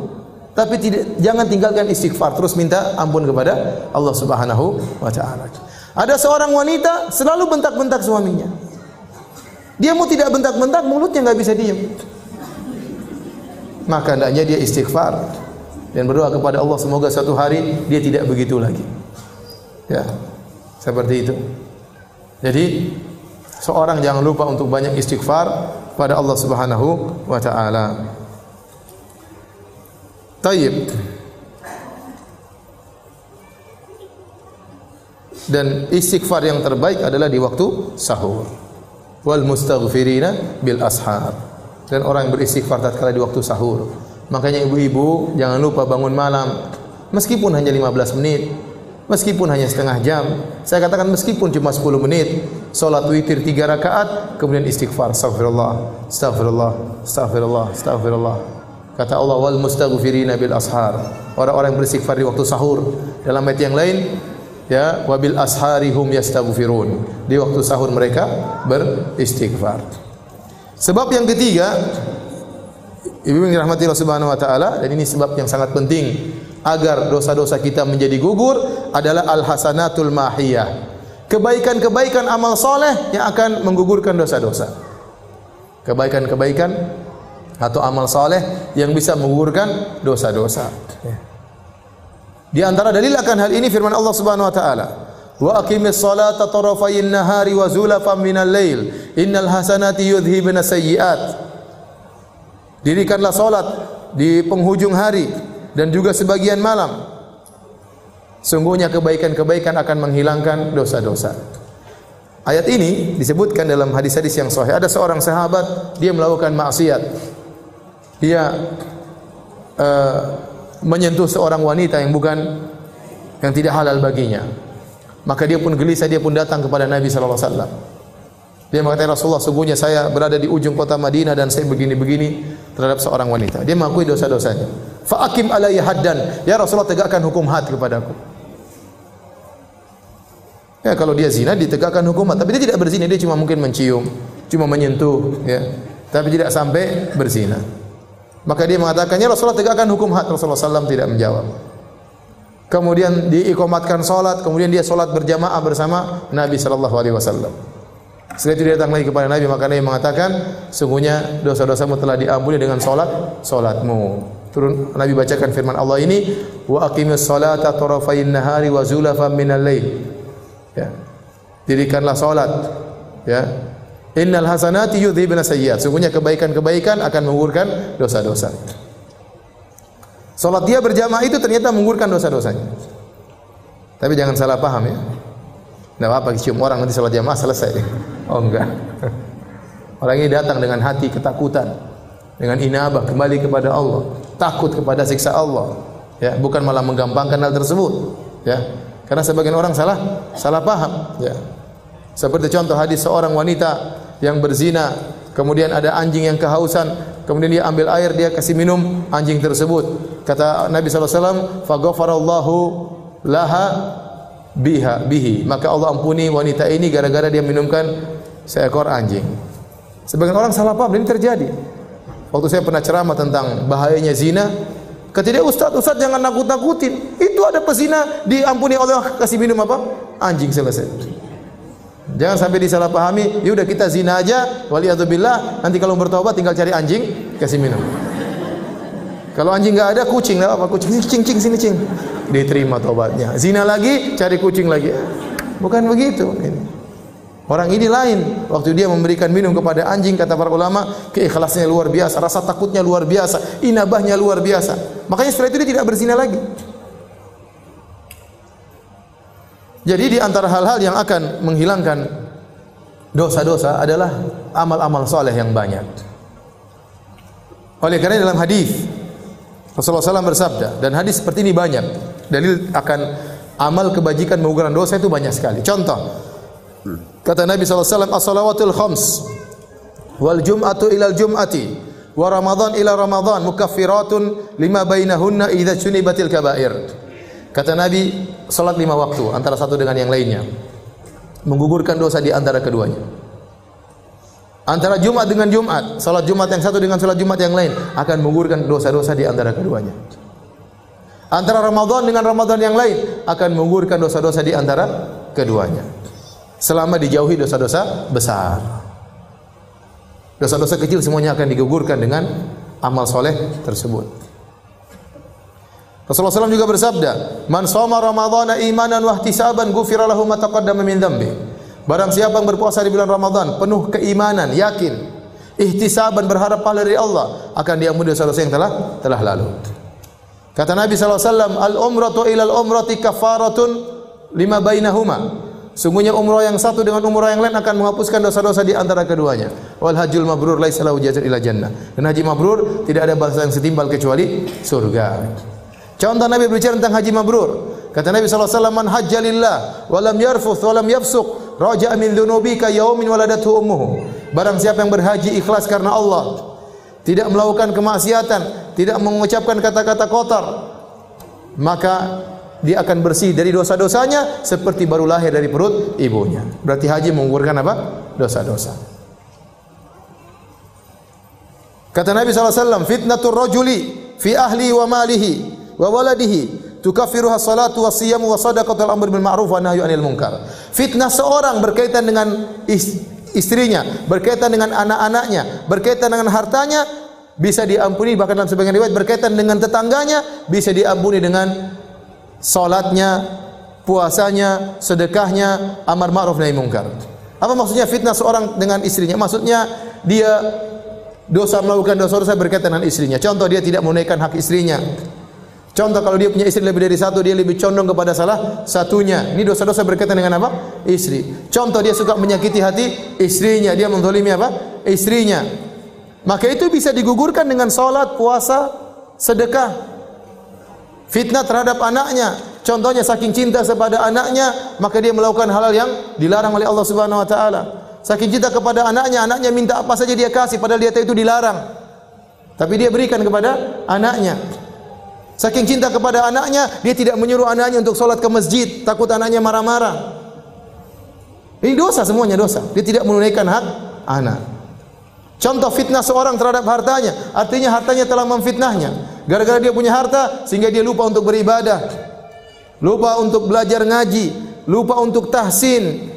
Tapi tidak, jangan tinggalkan istighfar. Terus minta ampun kepada Allah Subhanahu wa taala. Ada seorang wanita selalu bentak-bentak suaminya. Dia mau tidak bentak-bentak, mulutnya nggak bisa diam maka hendaknya dia istighfar dan berdoa kepada Allah semoga suatu hari dia tidak begitu lagi. Ya. Seperti itu. Jadi seorang jangan lupa untuk banyak istighfar pada Allah Subhanahu wa taala. Tayyib. Dan istighfar yang terbaik adalah di waktu sahur. Wal mustaghfirina bil ashar dan orang yang beristighfar tatkala di waktu sahur. Makanya ibu-ibu jangan lupa bangun malam meskipun hanya 15 menit, meskipun hanya setengah jam. Saya katakan meskipun cuma 10 menit, salat witir 3 rakaat, kemudian istighfar, astagfirullah, astagfirullah, astagfirullah, astagfirullah. Kata Allah wal mustaghfirina bil ashar. Orang-orang beristighfar di waktu sahur. Dalam ayat yang lain, ya wabil asharihum yastaghfirun. Di waktu sahur mereka beristighfar. Sebab yang ketiga, Ibu yang rahmati Allah Subhanahu wa taala dan ini sebab yang sangat penting agar dosa-dosa kita menjadi gugur adalah al hasanatul mahiyah. Kebaikan-kebaikan amal soleh yang akan menggugurkan dosa-dosa. Kebaikan-kebaikan atau amal soleh yang bisa menggugurkan dosa-dosa. Di antara dalil akan hal ini firman Allah Subhanahu wa taala, Wa aqimis salata tarafayin nahari wa zulafan minal lail. Innal hasanati yudhibna sayyiat. Dirikanlah salat di penghujung hari dan juga sebagian malam. Sungguhnya kebaikan-kebaikan akan menghilangkan dosa-dosa. Ayat ini disebutkan dalam hadis-hadis yang sahih. Ada seorang sahabat dia melakukan maksiat. Dia uh, menyentuh seorang wanita yang bukan yang tidak halal baginya. Maka dia pun gelisah, dia pun datang kepada Nabi sallallahu alaihi wasallam. Dia mengatakan Rasulullah sungguhnya saya berada di ujung kota Madinah dan saya begini-begini terhadap seorang wanita. Dia mengakui dosa-dosanya. Fa akim alayya haddan. Ya Rasulullah tegakkan hukum had kepadaku. Ya kalau dia zina ditegakkan hukum had, tapi dia tidak berzina, dia cuma mungkin mencium, cuma menyentuh ya. Tapi tidak sampai berzina. Maka dia mengatakan, "Ya Rasulullah tegakkan hukum had." Rasulullah SAW tidak menjawab kemudian diikomatkan salat, kemudian dia salat berjamaah bersama Nabi sallallahu alaihi wasallam. Setelah itu dia datang lagi kepada Nabi maka Nabi mengatakan, sungguhnya dosa-dosamu telah diampuni dengan salat salatmu. Turun Nabi bacakan firman Allah ini, wa aqimis salata tarafayn nahari wa zulafan minal lail. Ya. Dirikanlah salat. Ya. Innal hasanati yudhibna sayyiat. Sungguhnya kebaikan-kebaikan akan menggugurkan dosa-dosa. Salat dia berjamaah itu ternyata menggugurkan dosa-dosanya. Tapi jangan salah paham ya. Tidak apa-apa cium orang nanti salat jamaah selesai. Oh enggak. Orang ini datang dengan hati ketakutan, dengan inabah kembali kepada Allah, takut kepada siksa Allah. Ya, bukan malah menggampangkan hal tersebut. Ya. Karena sebagian orang salah salah paham, ya. Seperti contoh hadis seorang wanita yang berzina Kemudian ada anjing yang kehausan, kemudian dia ambil air, dia kasih minum anjing tersebut. Kata Nabi SAW, fagofarallahu laha biha bihi." Maka Allah ampuni wanita ini gara-gara dia minumkan seekor anjing. Sebagian orang salah paham ini terjadi. Waktu saya pernah ceramah tentang bahayanya zina, kata dia ustaz, ustaz jangan nakut-nakutin. Itu ada pezina diampuni Allah kasih minum apa? Anjing selesai. Jangan sampai disalahpahami, ya udah kita zina aja, waliyadzubillah, nanti kalau bertobat tinggal cari anjing, kasih minum. Kalau anjing nggak ada, kucing lah apa? Kucing, cing, cing, sini cing. Diterima tobatnya. Zina lagi, cari kucing lagi. Bukan begitu. Ini. Orang ini lain. Waktu dia memberikan minum kepada anjing, kata para ulama, keikhlasannya luar biasa, rasa takutnya luar biasa, inabahnya luar biasa. Makanya setelah itu dia tidak berzina lagi. Jadi di antara hal-hal yang akan menghilangkan dosa-dosa adalah amal-amal soleh yang banyak. Oleh karena dalam hadis Rasulullah SAW bersabda dan hadis seperti ini banyak. Dalil akan amal kebajikan mengurangi dosa itu banyak sekali. Contoh, Kata Nabi SAW, As-salawatul khams, wal jum'atu ilal jum'ati, wa ramadhan ila ramadhan, mukaffiratun lima bainahunna idha batil kabair. Kata Nabi, salat lima waktu, antara satu dengan yang lainnya. Menggugurkan dosa di antara keduanya. Antara Jumat dengan Jumat, salat Jumat yang satu dengan salat Jumat yang lain akan menggugurkan dosa-dosa di antara keduanya. Antara Ramadan dengan Ramadan yang lain akan menggugurkan dosa-dosa di antara keduanya selama dijauhi dosa-dosa besar. Dosa-dosa kecil semuanya akan digugurkan dengan amal soleh tersebut. Rasulullah SAW juga bersabda, "Man shoma Ramadhana imanan wa ihtisaban ghufira lahu ma taqaddama min dhanbi." Barang siapa yang berpuasa di bulan Ramadan penuh keimanan, yakin, ihtisaban berharap pahala dari Allah, akan diampuni dosa-dosa yang telah telah lalu. Kata Nabi SAW, "Al-umratu ila al-umrati kafaratun lima bainahuma." Sungguhnya umrah yang satu dengan umrah yang lain akan menghapuskan dosa-dosa di antara keduanya. Wal hajjul mabrur laisa lahu jazaa illa jannah. Dan haji mabrur tidak ada balasan yang setimpal kecuali surga. Contoh Nabi berbicara tentang haji mabrur. Kata Nabi wasallam, "Man hajja lillah wa lam yarfuth wa lam yafsuq, raja'a min dhunubi ka yaumin waladathu ummuhu." Barang siapa yang berhaji ikhlas karena Allah, tidak melakukan kemaksiatan, tidak mengucapkan kata-kata kotor, maka dia akan bersih dari dosa-dosanya seperti baru lahir dari perut ibunya. Berarti haji mengukurkan apa? Dosa-dosa. Kata Nabi SAW, fitnatur rajuli fi ahli wa malihi wa waladihi tukaffiruha salatu wa siyamu wa sadaqatul amr bil ma'ruf wa nahyu anil munkar. Fitnah seorang berkaitan dengan istrinya, berkaitan dengan anak-anaknya, berkaitan dengan hartanya bisa diampuni bahkan dalam sebagian riwayat berkaitan dengan tetangganya bisa diampuni dengan salatnya, puasanya, sedekahnya, amar ma'ruf nahi mungkar. Apa maksudnya fitnah seorang dengan istrinya? Maksudnya dia dosa melakukan dosa-dosa berkaitan dengan istrinya. Contoh dia tidak menunaikan hak istrinya. Contoh kalau dia punya istri lebih dari satu, dia lebih condong kepada salah satunya. Ini dosa-dosa berkaitan dengan apa? Istri. Contoh dia suka menyakiti hati istrinya, dia menzalimi apa? Istrinya. Maka itu bisa digugurkan dengan salat, puasa, sedekah. Fitnah terhadap anaknya. Contohnya saking cinta kepada anaknya, maka dia melakukan hal-hal yang dilarang oleh Allah Subhanahu wa taala. Saking cinta kepada anaknya, anaknya minta apa saja dia kasih padahal dia itu dilarang. Tapi dia berikan kepada anaknya. Saking cinta kepada anaknya, dia tidak menyuruh anaknya untuk sholat ke masjid, takut anaknya marah-marah. Ini dosa semuanya dosa. Dia tidak menunaikan hak anak. Contoh fitnah seorang terhadap hartanya, artinya hartanya telah memfitnahnya. Gara-gara dia punya harta sehingga dia lupa untuk beribadah. Lupa untuk belajar ngaji, lupa untuk tahsin,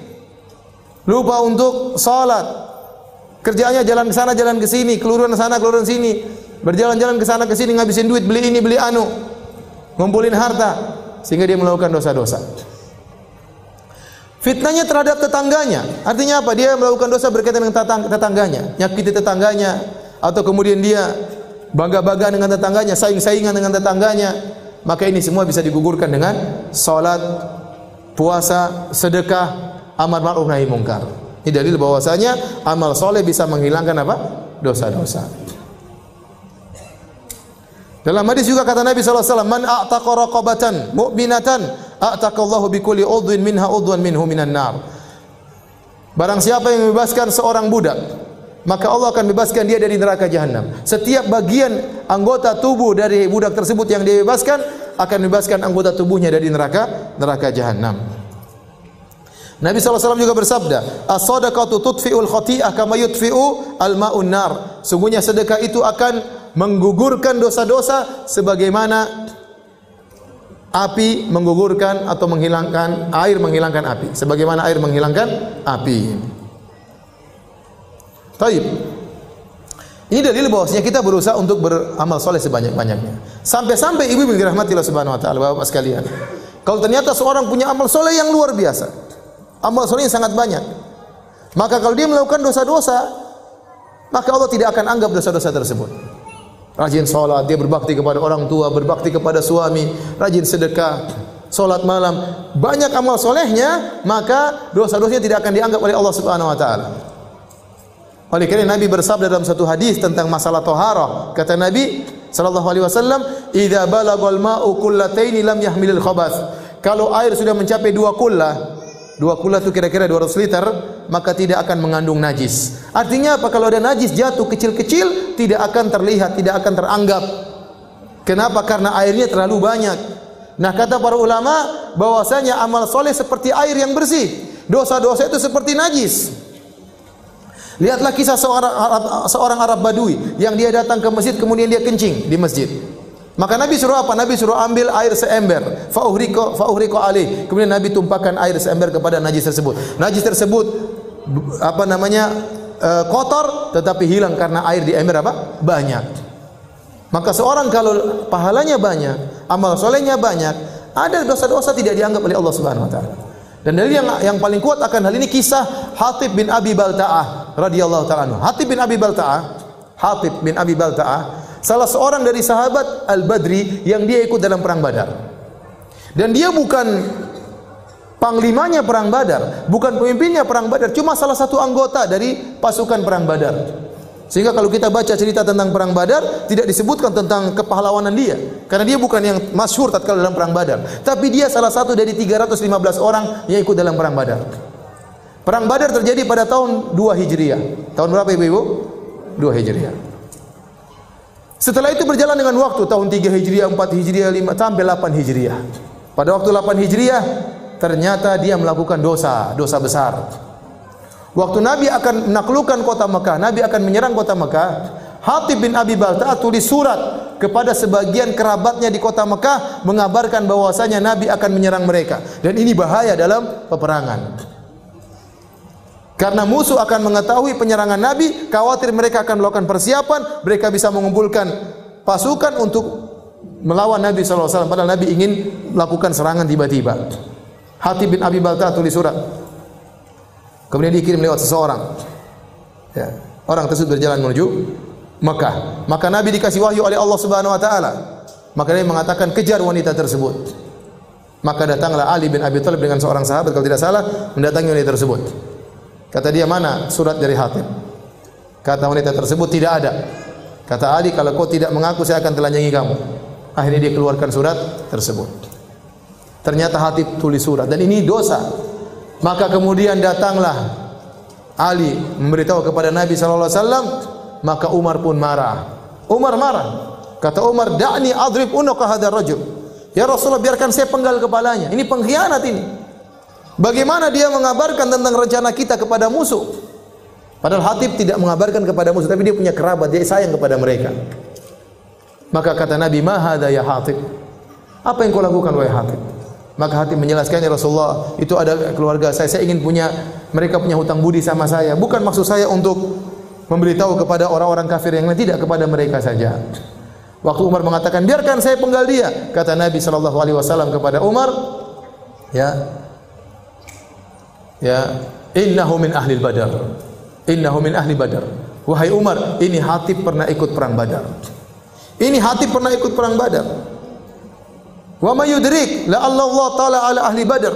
lupa untuk salat. Kerjanya jalan ke sana, jalan ke sini, keluruan sana, keluruan sini. Berjalan-jalan ke sana ke sini ngabisin duit, beli ini, beli anu. Ngumpulin harta sehingga dia melakukan dosa-dosa. Fitnahnya terhadap tetangganya. Artinya apa? Dia melakukan dosa berkaitan dengan tetangganya, nyakiti tetangganya atau kemudian dia bangga-bangga dengan tetangganya, saing-saingan dengan tetangganya, maka ini semua bisa digugurkan dengan salat, puasa, sedekah, amar ma'ruf nahi mungkar. Ini dalil bahwasanya amal soleh bisa menghilangkan apa? Dosa-dosa. Dalam hadis juga kata Nabi SAW, Man a'taqa raqabatan mu'minatan, a'taqallahu bikulli udwin minha udwan minhu minan nar. Barang siapa yang membebaskan seorang budak maka Allah akan bebaskan dia dari neraka jahanam. Setiap bagian anggota tubuh dari budak tersebut yang dia bebaskan akan bebaskan anggota tubuhnya dari neraka neraka jahanam. Nabi SAW juga bersabda, As-sadaqatu tutfi'ul khati'ah kama yutfi'u al-ma'un nar. Sungguhnya sedekah itu akan menggugurkan dosa-dosa sebagaimana api menggugurkan atau menghilangkan air menghilangkan api. Sebagaimana air menghilangkan api. Taib. Ini dalil bahwasanya kita berusaha untuk beramal soleh sebanyak-banyaknya. Sampai-sampai ibu dirahmati Allah Subhanahu wa taala, Bapak sekalian. Kalau ternyata seorang punya amal soleh yang luar biasa, amal soleh yang sangat banyak, maka kalau dia melakukan dosa-dosa, maka Allah tidak akan anggap dosa-dosa tersebut. Rajin sholat, dia berbakti kepada orang tua, berbakti kepada suami, rajin sedekah, sholat malam, banyak amal solehnya, maka dosa-dosanya tidak akan dianggap oleh Allah Subhanahu wa taala. Oleh karena Nabi bersabda dalam satu hadis tentang masalah toharah. Kata Nabi sallallahu alaihi wasallam, "Idza balagal ma'u kullatayn lam yahmilil khabath." Kalau air sudah mencapai dua kullah, dua kullah itu kira-kira 200 liter, maka tidak akan mengandung najis. Artinya apa? Kalau ada najis jatuh kecil-kecil, tidak akan terlihat, tidak akan teranggap. Kenapa? Karena airnya terlalu banyak. Nah, kata para ulama bahwasanya amal soleh seperti air yang bersih. Dosa-dosa itu seperti najis. Lihatlah kisah seorang Arab, seorang Arab Badui yang dia datang ke masjid kemudian dia kencing di masjid. Maka Nabi suruh apa? Nabi suruh ambil air seember, fauhriko fauhriko ali. Kemudian Nabi tumpahkan air seember kepada najis tersebut. Najis tersebut apa namanya? E, kotor tetapi hilang karena air di ember apa? Banyak. Maka seorang kalau pahalanya banyak, amal solehnya banyak, ada dosa-dosa tidak dianggap oleh Allah Subhanahu wa taala. Dan dalil yang yang paling kuat akan hal ini kisah Hatib bin Abi Balta'ah radhiyallahu taala. Hatib bin Abi Balta'ah, Hatib bin Abi Balta'ah salah seorang dari sahabat Al-Badri yang dia ikut dalam perang Badar. Dan dia bukan panglimanya perang Badar, bukan pemimpinnya perang Badar, cuma salah satu anggota dari pasukan perang Badar. Sehingga kalau kita baca cerita tentang perang Badar tidak disebutkan tentang kepahlawanan dia karena dia bukan yang masyhur tatkala dalam perang Badar, tapi dia salah satu dari 315 orang yang ikut dalam perang Badar. Perang Badar terjadi pada tahun 2 Hijriah. Tahun berapa Ibu-ibu? 2 Hijriah. Setelah itu berjalan dengan waktu tahun 3 Hijriah, 4 Hijriah, 5 sampai 8 Hijriah. Pada waktu 8 Hijriah ternyata dia melakukan dosa, dosa besar. Waktu Nabi akan menaklukkan kota Mekah, Nabi akan menyerang kota Mekah, Hatib bin Abi Balta tulis surat kepada sebagian kerabatnya di kota Mekah mengabarkan bahwasanya Nabi akan menyerang mereka dan ini bahaya dalam peperangan. Karena musuh akan mengetahui penyerangan Nabi, khawatir mereka akan melakukan persiapan, mereka bisa mengumpulkan pasukan untuk melawan Nabi SAW. Padahal Nabi ingin melakukan serangan tiba-tiba. Hatib bin Abi Balta tulis surat. Kemudian dikirim lewat seseorang. Ya. Orang tersebut berjalan menuju Mekah. Maka Nabi dikasih wahyu oleh Allah Subhanahu wa taala. Maka dia mengatakan kejar wanita tersebut. Maka datanglah Ali bin Abi Thalib dengan seorang sahabat kalau tidak salah mendatangi wanita tersebut. Kata dia mana surat dari Hatib? Kata wanita tersebut tidak ada. Kata Ali kalau kau tidak mengaku saya akan telanjangi kamu. Akhirnya dia keluarkan surat tersebut. Ternyata Hatib tulis surat dan ini dosa. Maka kemudian datanglah Ali memberitahu kepada Nabi sallallahu alaihi wasallam, maka Umar pun marah. Umar marah. Kata Umar, "Da'ni adrib unuqa hadzal rajul." Ya Rasulullah, biarkan saya penggal kepalanya. Ini pengkhianat ini. Bagaimana dia mengabarkan tentang rencana kita kepada musuh? Padahal Hatib tidak mengabarkan kepada musuh, tapi dia punya kerabat, dia sayang kepada mereka. Maka kata Nabi, "Ma ya Hatib?" Apa yang kau lakukan wahai Hatib? Maka hati menjelaskannya Rasulullah, itu ada keluarga saya, saya ingin punya mereka punya hutang budi sama saya. Bukan maksud saya untuk memberitahu kepada orang-orang kafir yang lain, tidak kepada mereka saja. Waktu Umar mengatakan, "Biarkan saya penggal dia," kata Nabi sallallahu alaihi wasallam kepada Umar, ya. Ya, innahu min ahli badar. Innahu min ahli badar. Wahai Umar, ini Hatib pernah ikut perang Badar. Ini Hatib pernah ikut perang Badar. Wa may yudrik la Allah taala ala ahli Badar.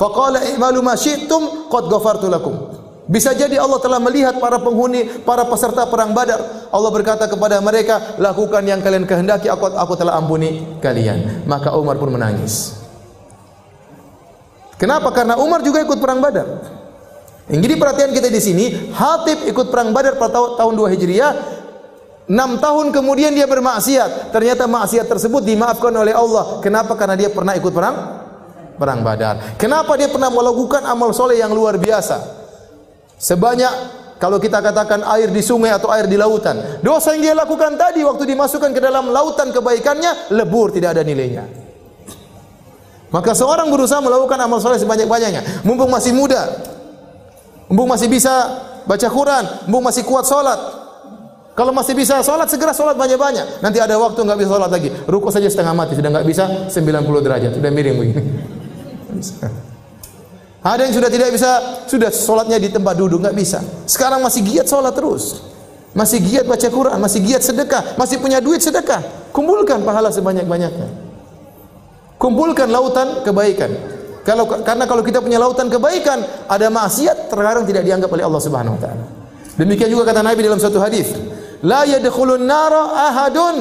Faqala i'malu ma syi'tum qad ghafartu lakum. Bisa jadi Allah telah melihat para penghuni, para peserta perang Badar. Allah berkata kepada mereka, lakukan yang kalian kehendaki, aku, aku telah ampuni kalian. Maka Umar pun menangis. Kenapa? Karena Umar juga ikut perang Badar. Yang jadi perhatian kita di sini, Hatib ikut perang Badar pada tahun 2 Hijriah. 6 tahun kemudian dia bermaksiat. Ternyata maksiat tersebut dimaafkan oleh Allah. Kenapa? Karena dia pernah ikut perang perang Badar. Kenapa dia pernah melakukan amal soleh yang luar biasa? Sebanyak kalau kita katakan air di sungai atau air di lautan. Dosa yang dia lakukan tadi waktu dimasukkan ke dalam lautan kebaikannya lebur tidak ada nilainya. Maka seorang berusaha melakukan amal soleh sebanyak-banyaknya. Mumpung masih muda, Mumpung masih bisa baca Quran, mumpung masih kuat salat. Kalau masih bisa salat segera salat banyak-banyak. Nanti ada waktu enggak bisa salat lagi. Ruku saja setengah mati, sudah enggak bisa 90 derajat, sudah miring begini. Ada yang sudah tidak bisa, sudah salatnya di tempat duduk enggak bisa. Sekarang masih giat salat terus. Masih giat baca Quran, masih giat sedekah, masih punya duit sedekah. Kumpulkan pahala sebanyak-banyaknya. Kumpulkan lautan kebaikan. Kalau karena kalau kita punya lautan kebaikan, ada maksiat terkadang tidak dianggap oleh Allah Subhanahu wa taala. Demikian juga kata Nabi dalam suatu hadis, la yadkhulun nara ahadun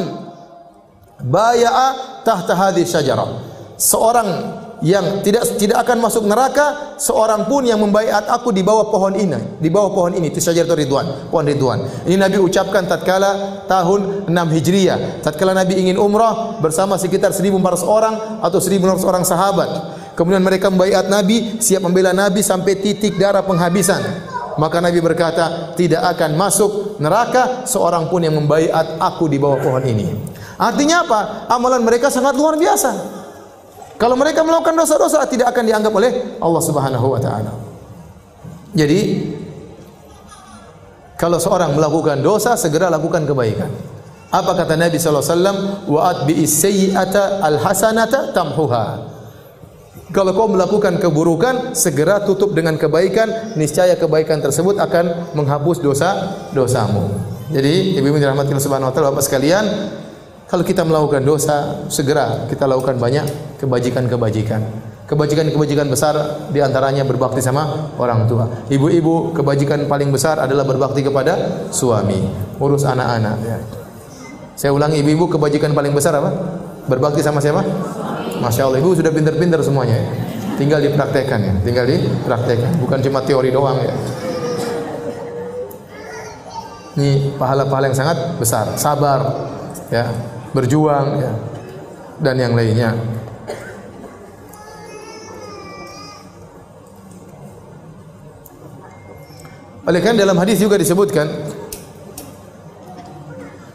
baya'a tahta hadhihi. Seorang yang tidak tidak akan masuk neraka seorang pun yang membaiat aku di bawah pohon ini di bawah pohon ini itu syajaratul ridwan pohon ridwan ini Nabi ucapkan tatkala tahun 6 Hijriah tatkala Nabi ingin umrah bersama sekitar 1400 orang atau 1500 orang sahabat Kemudian mereka membaiat Nabi, siap membela Nabi sampai titik darah penghabisan. Maka Nabi berkata, tidak akan masuk neraka seorang pun yang membaiat aku di bawah pohon ini. Artinya apa? Amalan mereka sangat luar biasa. Kalau mereka melakukan dosa-dosa tidak akan dianggap oleh Allah Subhanahu wa taala. Jadi kalau seorang melakukan dosa segera lakukan kebaikan. Apa kata Nabi sallallahu alaihi wasallam? Wa atbi'is sayyi'ata al-hasanata tamhuha. Kalau kau melakukan keburukan, segera tutup dengan kebaikan, niscaya kebaikan tersebut akan menghapus dosa dosamu. Jadi, ibu-ibu dirahmati Allah Subhanahu wa taala, Bapak sekalian, kalau kita melakukan dosa, segera kita lakukan banyak kebajikan-kebajikan. Kebajikan-kebajikan besar di antaranya berbakti sama orang tua. Ibu-ibu, kebajikan paling besar adalah berbakti kepada suami, urus anak-anak. Ya. Saya ulangi, ibu-ibu, kebajikan paling besar apa? Berbakti sama siapa? Masya Allah, ibu sudah pintar-pintar semuanya. Ya. Tinggal dipraktekkan ya, tinggal dipraktekkan, bukan cuma teori doang ya. Ini pahala-pahala yang sangat besar, sabar, ya, berjuang, ya, dan yang lainnya. Oleh karena dalam hadis juga disebutkan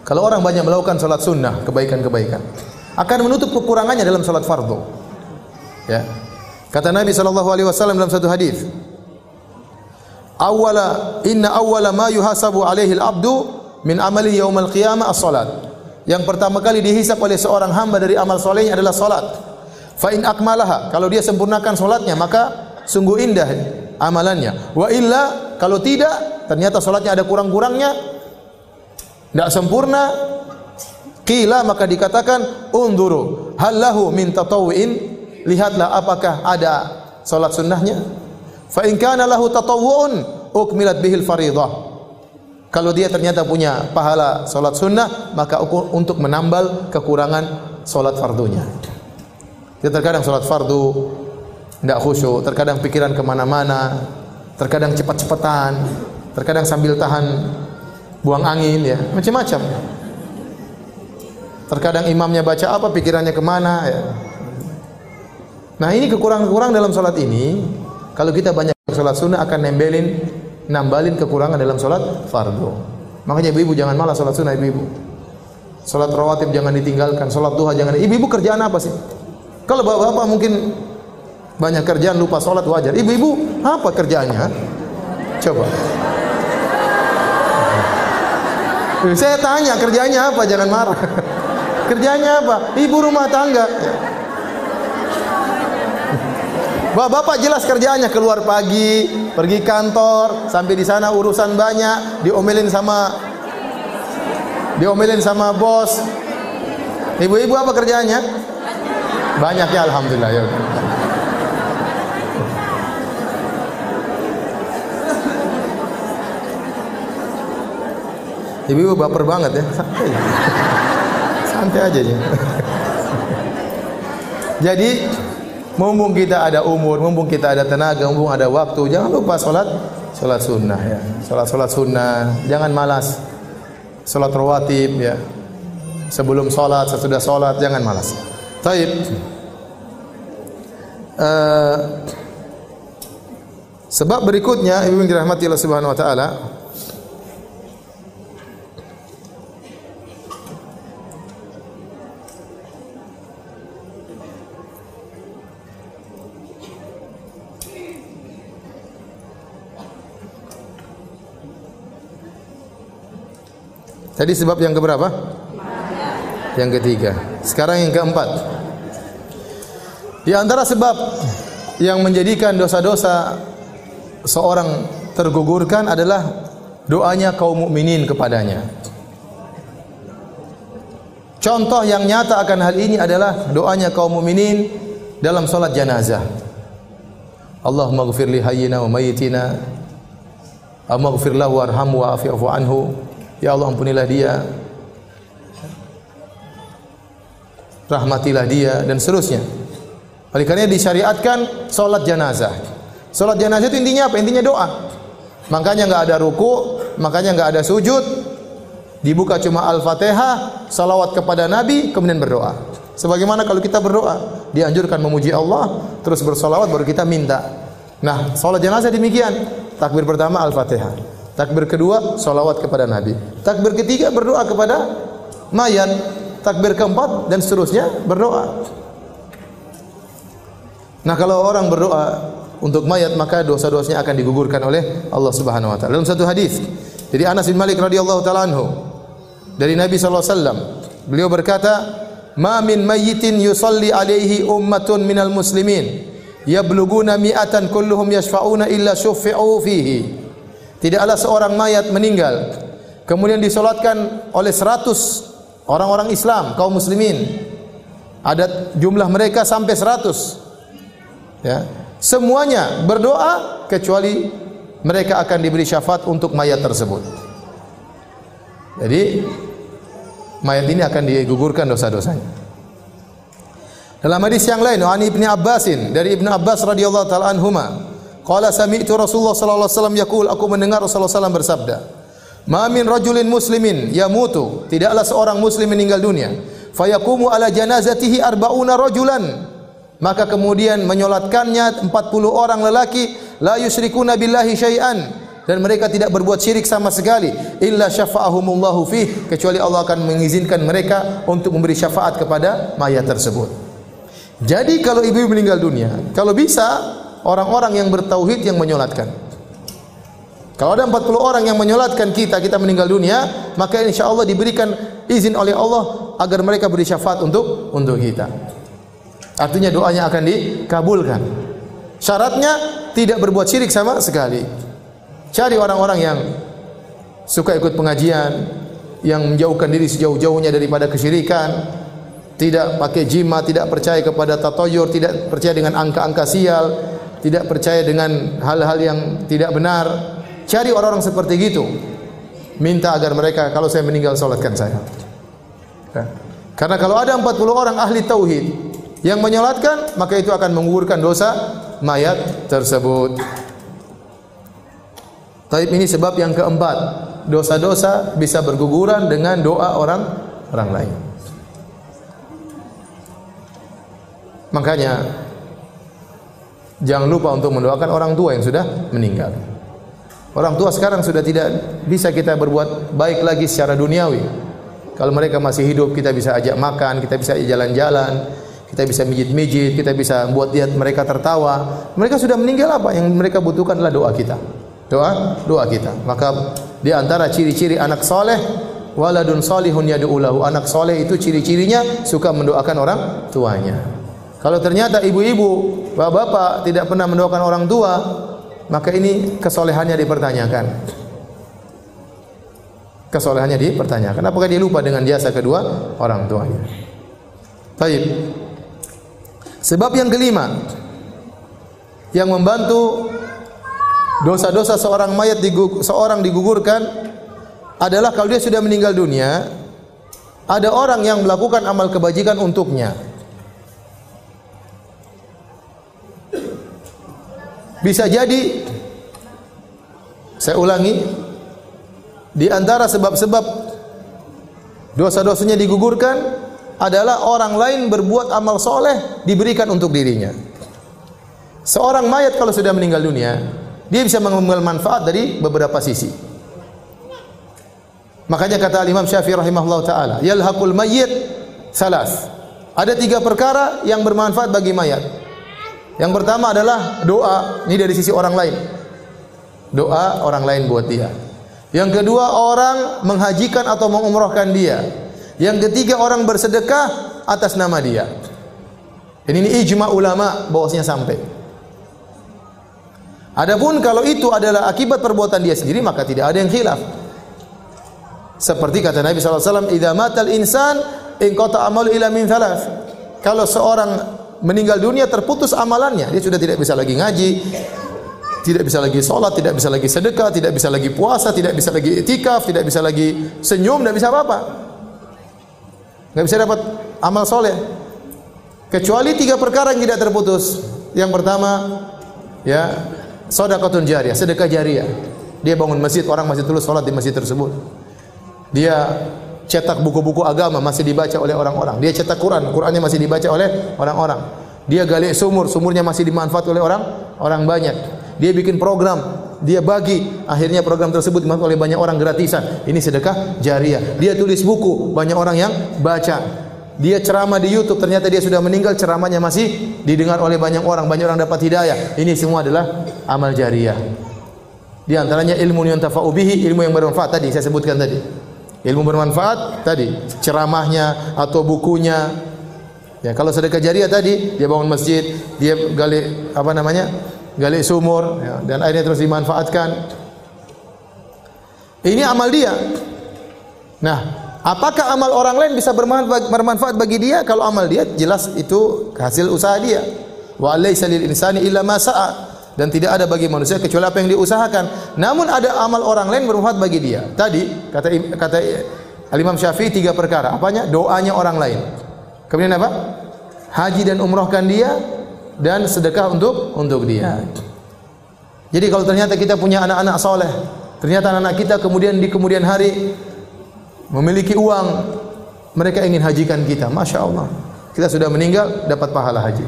kalau orang banyak melakukan salat sunnah, kebaikan-kebaikan, akan menutup kekurangannya dalam salat fardu. Ya. Kata Nabi sallallahu alaihi wasallam dalam satu hadis, "Awwala inna awwala ma yuhasabu alaihi al-'abdu min amali yaumal qiyamah as-salat." Yang pertama kali dihisap oleh seorang hamba dari amal solehnya adalah salat. Fa in akmalaha, kalau dia sempurnakan salatnya maka sungguh indah amalannya. Wa illa kalau tidak, ternyata salatnya ada kurang-kurangnya, tidak sempurna, Kila maka dikatakan unduru halahu min tatawuin lihatlah apakah ada salat sunnahnya fa in kana lahu tatawwuun ukmilat bihil faridah kalau dia ternyata punya pahala salat sunnah maka untuk menambal kekurangan salat fardunya dia terkadang salat fardu tidak khusyuk terkadang pikiran ke mana-mana terkadang cepat-cepatan terkadang sambil tahan buang angin ya macam-macam Terkadang imamnya baca apa, pikirannya ke mana. Ya. Nah ini kekurangan-kekurangan dalam sholat ini. Kalau kita banyak sholat sunnah akan nembelin, nambalin kekurangan dalam sholat fardu. Makanya ibu-ibu jangan malah sholat sunnah ibu-ibu. Sholat rawatib jangan ditinggalkan, sholat duha jangan. Ibu-ibu kerjaan apa sih? Kalau bapak-bapak mungkin banyak kerjaan lupa sholat wajar. Ibu-ibu apa kerjaannya? Coba. Saya tanya kerjanya apa? Jangan marah. Kerjanya apa? Ibu rumah tangga. Bapak jelas kerjanya keluar pagi, pergi kantor, sampai di sana urusan banyak, diomelin sama diomelin sama bos. Ibu-ibu apa kerjanya? Banyak ya alhamdulillah ya. Ibu-ibu baper banget ya. santai aja ya. Jadi mumpung kita ada umur, mumpung kita ada tenaga, mumpung ada waktu, jangan lupa sholat Salat sunnah ya. Salat salat sunnah, jangan malas. Salat rawatib ya. Sebelum salat, sesudah salat jangan malas. Taib. Uh, sebab berikutnya Ibu dirahmati Allah Subhanahu wa taala Tadi sebab yang keberapa? Yang ketiga. Sekarang yang keempat. Di antara sebab yang menjadikan dosa-dosa seorang tergugurkan adalah doanya kaum mukminin kepadanya. Contoh yang nyata akan hal ini adalah doanya kaum mukminin dalam salat jenazah. Allahumma ghfir li hayyina wa mayyitina. Allahumma ghfir lahu warhamhu wa'afi'fu anhu. Ya Allah ampunilah dia. Rahmatilah dia dan seterusnya. Oleh karena disyariatkan Salat jenazah. Salat jenazah itu intinya apa? Intinya doa. Makanya enggak ada ruku Makanya enggak ada sujud. Dibuka cuma Al-Fatihah Salawat kepada Nabi Kemudian berdoa. Sebagaimana kalau kita berdoa Dianjurkan memuji Allah Terus bersalawat baru kita minta. Nah salat jenazah demikian. Takbir pertama Al-Fatihah Takbir kedua solawat kepada Nabi. Takbir ketiga berdoa kepada mayat. Takbir keempat dan seterusnya berdoa. Nah kalau orang berdoa untuk mayat maka dosa-dosanya akan digugurkan oleh Allah Subhanahu wa taala. Dalam satu hadis dari Anas bin Malik radhiyallahu taala anhu dari Nabi sallallahu alaihi wasallam beliau berkata, "Ma min mayyitin yusalli alaihi ummatun minal muslimin yabluguna mi'atan kulluhum yashfa'una illa syuffi'u fihi." Tidaklah seorang mayat meninggal kemudian disolatkan oleh seratus orang-orang Islam, kaum muslimin. Ada jumlah mereka sampai seratus. Ya. Semuanya berdoa kecuali mereka akan diberi syafaat untuk mayat tersebut. Jadi mayat ini akan digugurkan dosa-dosanya. Dalam hadis yang lain, Ani Ibnu Abbasin dari Ibnu Abbas radhiyallahu taala anhuma, Qala sami'tu Rasulullah sallallahu alaihi wasallam yaqul aku mendengar Rasulullah sallallahu bersabda Ma min rajulin muslimin yamutu. Tidaklah seorang muslim meninggal dunia. Fayaqumu ala janazatihi arba'una rajulan. Maka kemudian menyolatkannya 40 orang lelaki la yusyrikuna billahi syai'an. Dan mereka tidak berbuat syirik sama sekali illa syafa'ahumullahu fih. Kecuali Allah akan mengizinkan mereka untuk memberi syafaat kepada mayat tersebut. Jadi kalau ibu meninggal dunia, kalau bisa orang-orang yang bertauhid yang menyolatkan. Kalau ada 40 orang yang menyolatkan kita, kita meninggal dunia, maka insya Allah diberikan izin oleh Allah agar mereka beri syafaat untuk untuk kita. Artinya doanya akan dikabulkan. Syaratnya tidak berbuat syirik sama sekali. Cari orang-orang yang suka ikut pengajian, yang menjauhkan diri sejauh-jauhnya daripada kesyirikan, tidak pakai jima, tidak percaya kepada tatoyur, tidak percaya dengan angka-angka sial, tidak percaya dengan hal-hal yang tidak benar. Cari orang-orang seperti gitu. Minta agar mereka kalau saya meninggal salatkan saya. Ya. Karena kalau ada 40 orang ahli tauhid yang menyolatkan, maka itu akan menggugurkan dosa mayat tersebut. Tapi ini sebab yang keempat, dosa-dosa bisa berguguran dengan doa orang orang lain. Makanya Jangan lupa untuk mendoakan orang tua yang sudah meninggal. Orang tua sekarang sudah tidak bisa kita berbuat baik lagi secara duniawi. Kalau mereka masih hidup, kita bisa ajak makan, kita bisa jalan-jalan, kita bisa mijit-mijit, kita bisa buat dia mereka tertawa. Mereka sudah meninggal apa? Yang mereka butuhkan adalah doa kita. Doa, doa kita. Maka di antara ciri-ciri anak soleh, waladun solihun yadu'ulahu. Anak soleh itu ciri-cirinya suka mendoakan orang tuanya. Kalau ternyata ibu-ibu, bapak-bapak tidak pernah mendoakan orang tua, maka ini kesolehannya dipertanyakan. Kesolehannya dipertanyakan. Apakah dia lupa dengan jasa kedua orang tuanya? Baik. Sebab yang kelima yang membantu dosa-dosa seorang mayat digug seorang digugurkan adalah kalau dia sudah meninggal dunia, ada orang yang melakukan amal kebajikan untuknya. Bisa jadi Saya ulangi, di antara sebab-sebab dosa-dosanya digugurkan adalah orang lain berbuat amal soleh diberikan untuk dirinya. Seorang mayat kalau sudah meninggal dunia, dia bisa mengambil manfaat dari beberapa sisi. Makanya kata Imam Syafi'i rahimahullah taala, yalhaqul mayyit salas. Ada tiga perkara yang bermanfaat bagi mayat. Yang pertama adalah doa, ini dari sisi orang lain. Doa orang lain buat dia. Yang kedua orang menghajikan atau mengumrohkan dia. Yang ketiga orang bersedekah atas nama dia. Ini, ini ijma ulama bahwasanya sampai. Adapun kalau itu adalah akibat perbuatan dia sendiri maka tidak ada yang khilaf. Seperti kata Nabi SAW, "Idza matal insan in amalu ila min thalath." Kalau seorang meninggal dunia terputus amalannya, dia sudah tidak bisa lagi ngaji, tidak bisa lagi sholat, tidak bisa lagi sedekah, tidak bisa lagi puasa, tidak bisa lagi itikaf, tidak bisa lagi senyum, tidak bisa apa-apa. Tidak bisa dapat amal soleh. Kecuali tiga perkara yang tidak terputus. Yang pertama, ya, sodakotun jariah, sedekah jariah. Dia bangun masjid, orang masih terus sholat di masjid tersebut. Dia cetak buku-buku agama masih dibaca oleh orang-orang. Dia cetak Quran, Qurannya masih dibaca oleh orang-orang. Dia gali sumur, sumurnya masih dimanfaat oleh orang orang banyak. Dia bikin program, dia bagi, akhirnya program tersebut dimanfaat oleh banyak orang gratisan. Ini sedekah jariah. Dia tulis buku, banyak orang yang baca. Dia ceramah di YouTube, ternyata dia sudah meninggal, ceramahnya masih didengar oleh banyak orang, banyak orang dapat hidayah. Ini semua adalah amal jariah. Di antaranya ilmu yang tafa'ubihi, ilmu yang bermanfaat tadi saya sebutkan tadi. Ilmu bermanfaat tadi, ceramahnya atau bukunya. Ya, kalau sedekah jariah tadi, dia bangun masjid, dia gali apa namanya? gali sumur ya, dan airnya terus dimanfaatkan. Ini amal dia. Nah, apakah amal orang lain bisa bermanfaat, bermanfaat bagi dia? Kalau amal dia jelas itu hasil usaha dia. Wa laisa lil insani illa ma dan tidak ada bagi manusia kecuali apa yang diusahakan. Namun ada amal orang lain bermanfaat bagi dia. Tadi kata kata Al Imam Syafi'i tiga perkara. Apanya? Doanya orang lain. Kemudian apa? Haji dan umrohkan dia, dan sedekah untuk untuk dia. Jadi kalau ternyata kita punya anak-anak soleh, ternyata anak-anak kita kemudian di kemudian hari memiliki uang, mereka ingin hajikan kita, masya Allah. Kita sudah meninggal dapat pahala haji.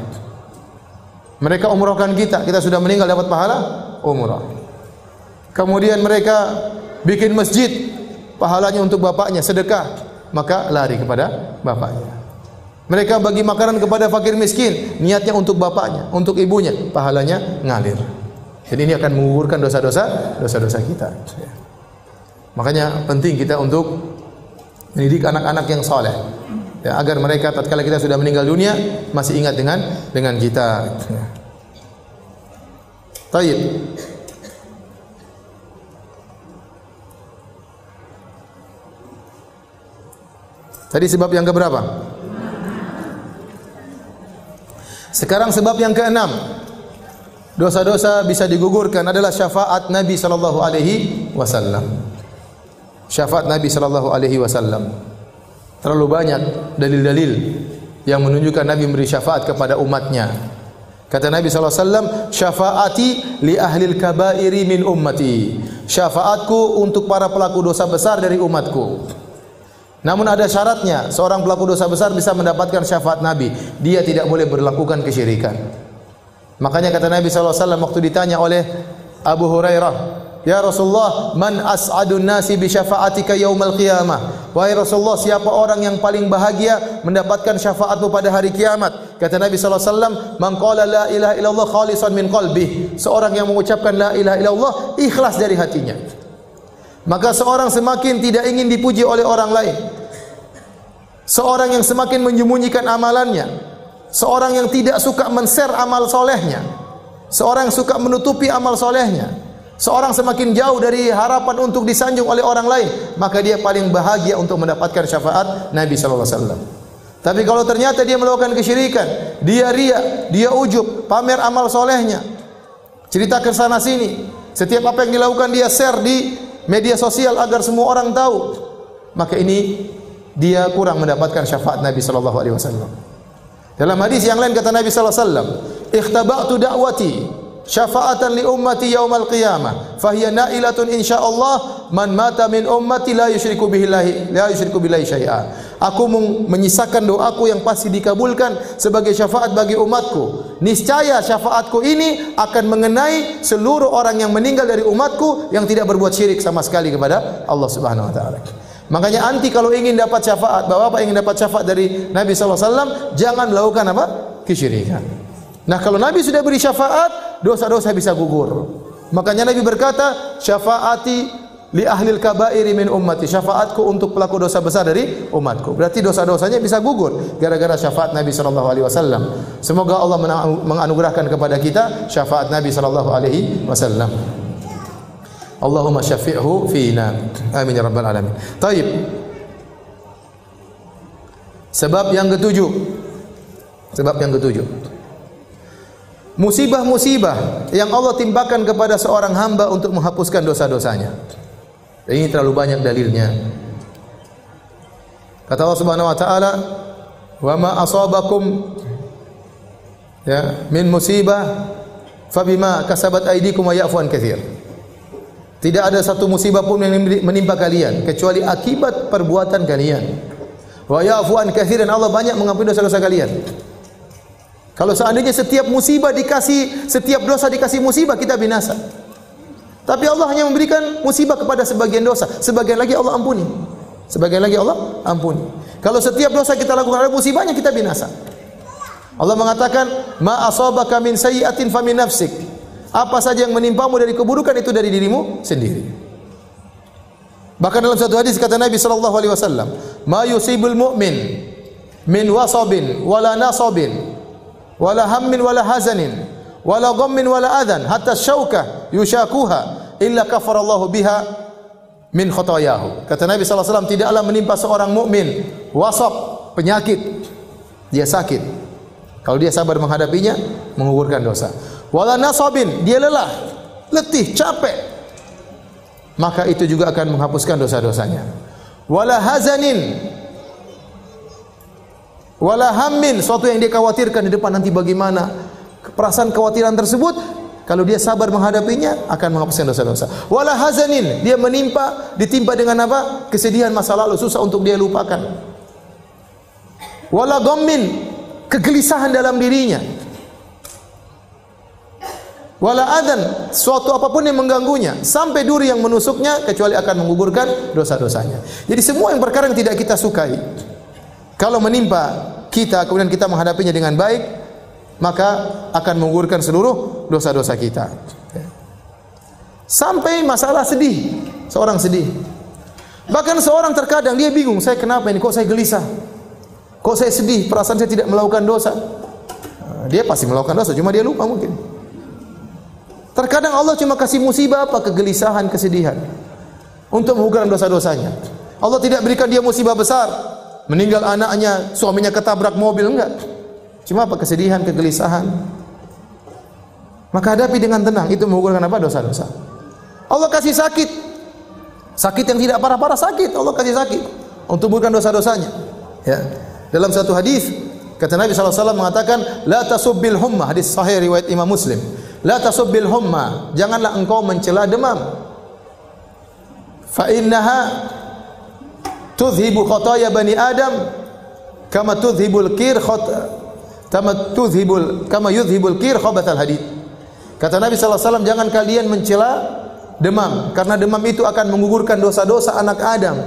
Mereka umrohkan kita, kita sudah meninggal dapat pahala umrah. Kemudian mereka bikin masjid, pahalanya untuk bapaknya sedekah, maka lari kepada bapaknya. Mereka bagi makanan kepada fakir miskin, niatnya untuk bapaknya, untuk ibunya, pahalanya ngalir. Jadi ini akan menguburkan dosa-dosa dosa-dosa kita. Makanya penting kita untuk mendidik anak-anak yang soleh. Ya, agar mereka tatkala kita sudah meninggal dunia masih ingat dengan dengan kita. Taib. Tadi sebab yang keberapa? Sekarang sebab yang keenam. Dosa-dosa bisa digugurkan adalah syafaat Nabi sallallahu alaihi wasallam. Syafaat Nabi sallallahu alaihi wasallam. Terlalu banyak dalil-dalil yang menunjukkan Nabi memberi syafaat kepada umatnya. Kata Nabi SAW, syafaati li ahli kabairi min ummati. Syafaatku untuk para pelaku dosa besar dari umatku. Namun ada syaratnya, seorang pelaku dosa besar bisa mendapatkan syafaat Nabi. Dia tidak boleh berlakukan kesyirikan. Makanya kata Nabi SAW waktu ditanya oleh Abu Hurairah, Ya Rasulullah, man as'adun nasi bi syafaatika yaumal qiyamah. Wahai Rasulullah, siapa orang yang paling bahagia mendapatkan syafaatmu pada hari kiamat? Kata Nabi sallallahu alaihi wasallam, "Man qala la ilaha illallah khalisan min qalbi." Seorang yang mengucapkan la ilaha illallah ikhlas dari hatinya. Maka seorang semakin tidak ingin dipuji oleh orang lain. Seorang yang semakin menyembunyikan amalannya. Seorang yang tidak suka men-share amal solehnya. Seorang yang suka menutupi amal solehnya. Seorang semakin jauh dari harapan untuk disanjung oleh orang lain, maka dia paling bahagia untuk mendapatkan syafaat Nabi sallallahu alaihi wasallam. Tapi kalau ternyata dia melakukan kesyirikan, dia ria, dia ujub, pamer amal solehnya, cerita ke sana sini, setiap apa yang dilakukan dia share di media sosial agar semua orang tahu, maka ini dia kurang mendapatkan syafaat Nabi sallallahu alaihi wasallam. Dalam hadis yang lain kata Nabi sallallahu alaihi wasallam, "Ikhtaba'tu da'wati syafa'atan li ummati yaumal qiyamah fahiya na'ilatun insyaallah man mata min ummati la yusyriku billahi la yusyriku billahi syai'a aku menyisakan doaku yang pasti dikabulkan sebagai syafaat bagi umatku niscaya syafaatku ini akan mengenai seluruh orang yang meninggal dari umatku yang tidak berbuat syirik sama sekali kepada Allah Subhanahu wa taala Makanya anti kalau ingin dapat syafaat, Bapak-bapak ingin dapat syafaat dari Nabi SAW, jangan melakukan apa? Kesyirikan. Nah kalau Nabi sudah beri syafaat, dosa-dosa bisa gugur. Makanya Nabi berkata, syafaati li ahlil kabairi min ummati. Syafaatku untuk pelaku dosa besar dari umatku. Berarti dosa-dosanya bisa gugur gara-gara syafaat Nabi sallallahu alaihi wasallam. Semoga Allah menganugerahkan kepada kita syafaat Nabi sallallahu alaihi wasallam. Allahumma syafi'hu fina. Amin ya rabbal alamin. Taib. Sebab yang ketujuh. Sebab yang ketujuh. Musibah-musibah yang Allah timpakan kepada seorang hamba untuk menghapuskan dosa-dosanya. Ini terlalu banyak dalilnya. Kata Allah Subhanahu wa taala, "Wa ma asabakum ya min musibah fabima kasabat aydikum wa ya'fu an katsir." Tidak ada satu musibah pun yang menimpa kalian kecuali akibat perbuatan kalian. Wa ya'fu an katsiran Allah banyak mengampuni dosa-dosa kalian. Kalau seandainya setiap musibah dikasih, setiap dosa dikasih musibah, kita binasa. Tapi Allah hanya memberikan musibah kepada sebagian dosa, sebagian lagi Allah ampuni. Sebagian lagi Allah ampuni. Kalau setiap dosa kita lakukan ada musibahnya kita binasa. Allah mengatakan, "Ma asabaka min sayyi'atin nafsik." Apa saja yang menimpamu dari keburukan itu dari dirimu sendiri. Bahkan dalam satu hadis kata Nabi sallallahu alaihi wasallam, "Ma yusibul mu'min min wasabin wala nasabin wala hammin wala hazanin. Wala ghammin wala adhan. Hatta syauka yushakuha illa kafarallahu biha min khotoyahu. Kata Nabi sallallahu alaihi wasallam, tidaklah menimpa seorang mukmin wasab penyakit. Dia sakit. Kalau dia sabar menghadapinya, mengugurkan dosa. Wala nasabin dia lelah letih capek. Maka itu juga akan menghapuskan dosa-dosanya. Wala hazanin wala hammin suatu yang dia khawatirkan di depan nanti bagaimana perasaan kekhawatiran tersebut kalau dia sabar menghadapinya akan menghapuskan dosa-dosa. Wala hazanin, dia menimpa ditimpa dengan apa? Kesedihan masa lalu susah untuk dia lupakan. Wala ghammin, kegelisahan dalam dirinya wala adan suatu apa pun yang mengganggunya sampai duri yang menusuknya kecuali akan menggugurkan dosa-dosanya. Jadi semua yang perkara yang tidak kita sukai kalau menimpa kita kemudian kita menghadapinya dengan baik maka akan menggugurkan seluruh dosa-dosa kita. Sampai masalah sedih, seorang sedih. Bahkan seorang terkadang dia bingung, saya kenapa ini kok saya gelisah? Kok saya sedih? Perasaan saya tidak melakukan dosa. Dia pasti melakukan dosa, cuma dia lupa mungkin. Terkadang Allah cuma kasih musibah apa kegelisahan, kesedihan untuk mengukurkan dosa-dosanya. Allah tidak berikan dia musibah besar, meninggal anaknya, suaminya ketabrak mobil enggak. Cuma apa kesedihan, kegelisahan. Maka hadapi dengan tenang, itu mengukurkan apa dosa-dosa. Allah kasih sakit. Sakit yang tidak parah-parah sakit, Allah kasih sakit untuk mengukurkan dosa-dosanya. Ya. Dalam satu hadis kata Nabi SAW mengatakan la tasubbil humma hadis sahih riwayat Imam Muslim La tasubbil humma, janganlah engkau mencela demam. Fa tudhibu khataya bani Adam kama tudhibul kir khat kama tudhibul kama yudhibul kir khabathal hadid. Kata Nabi SAW, jangan kalian mencela demam karena demam itu akan menggugurkan dosa-dosa anak Adam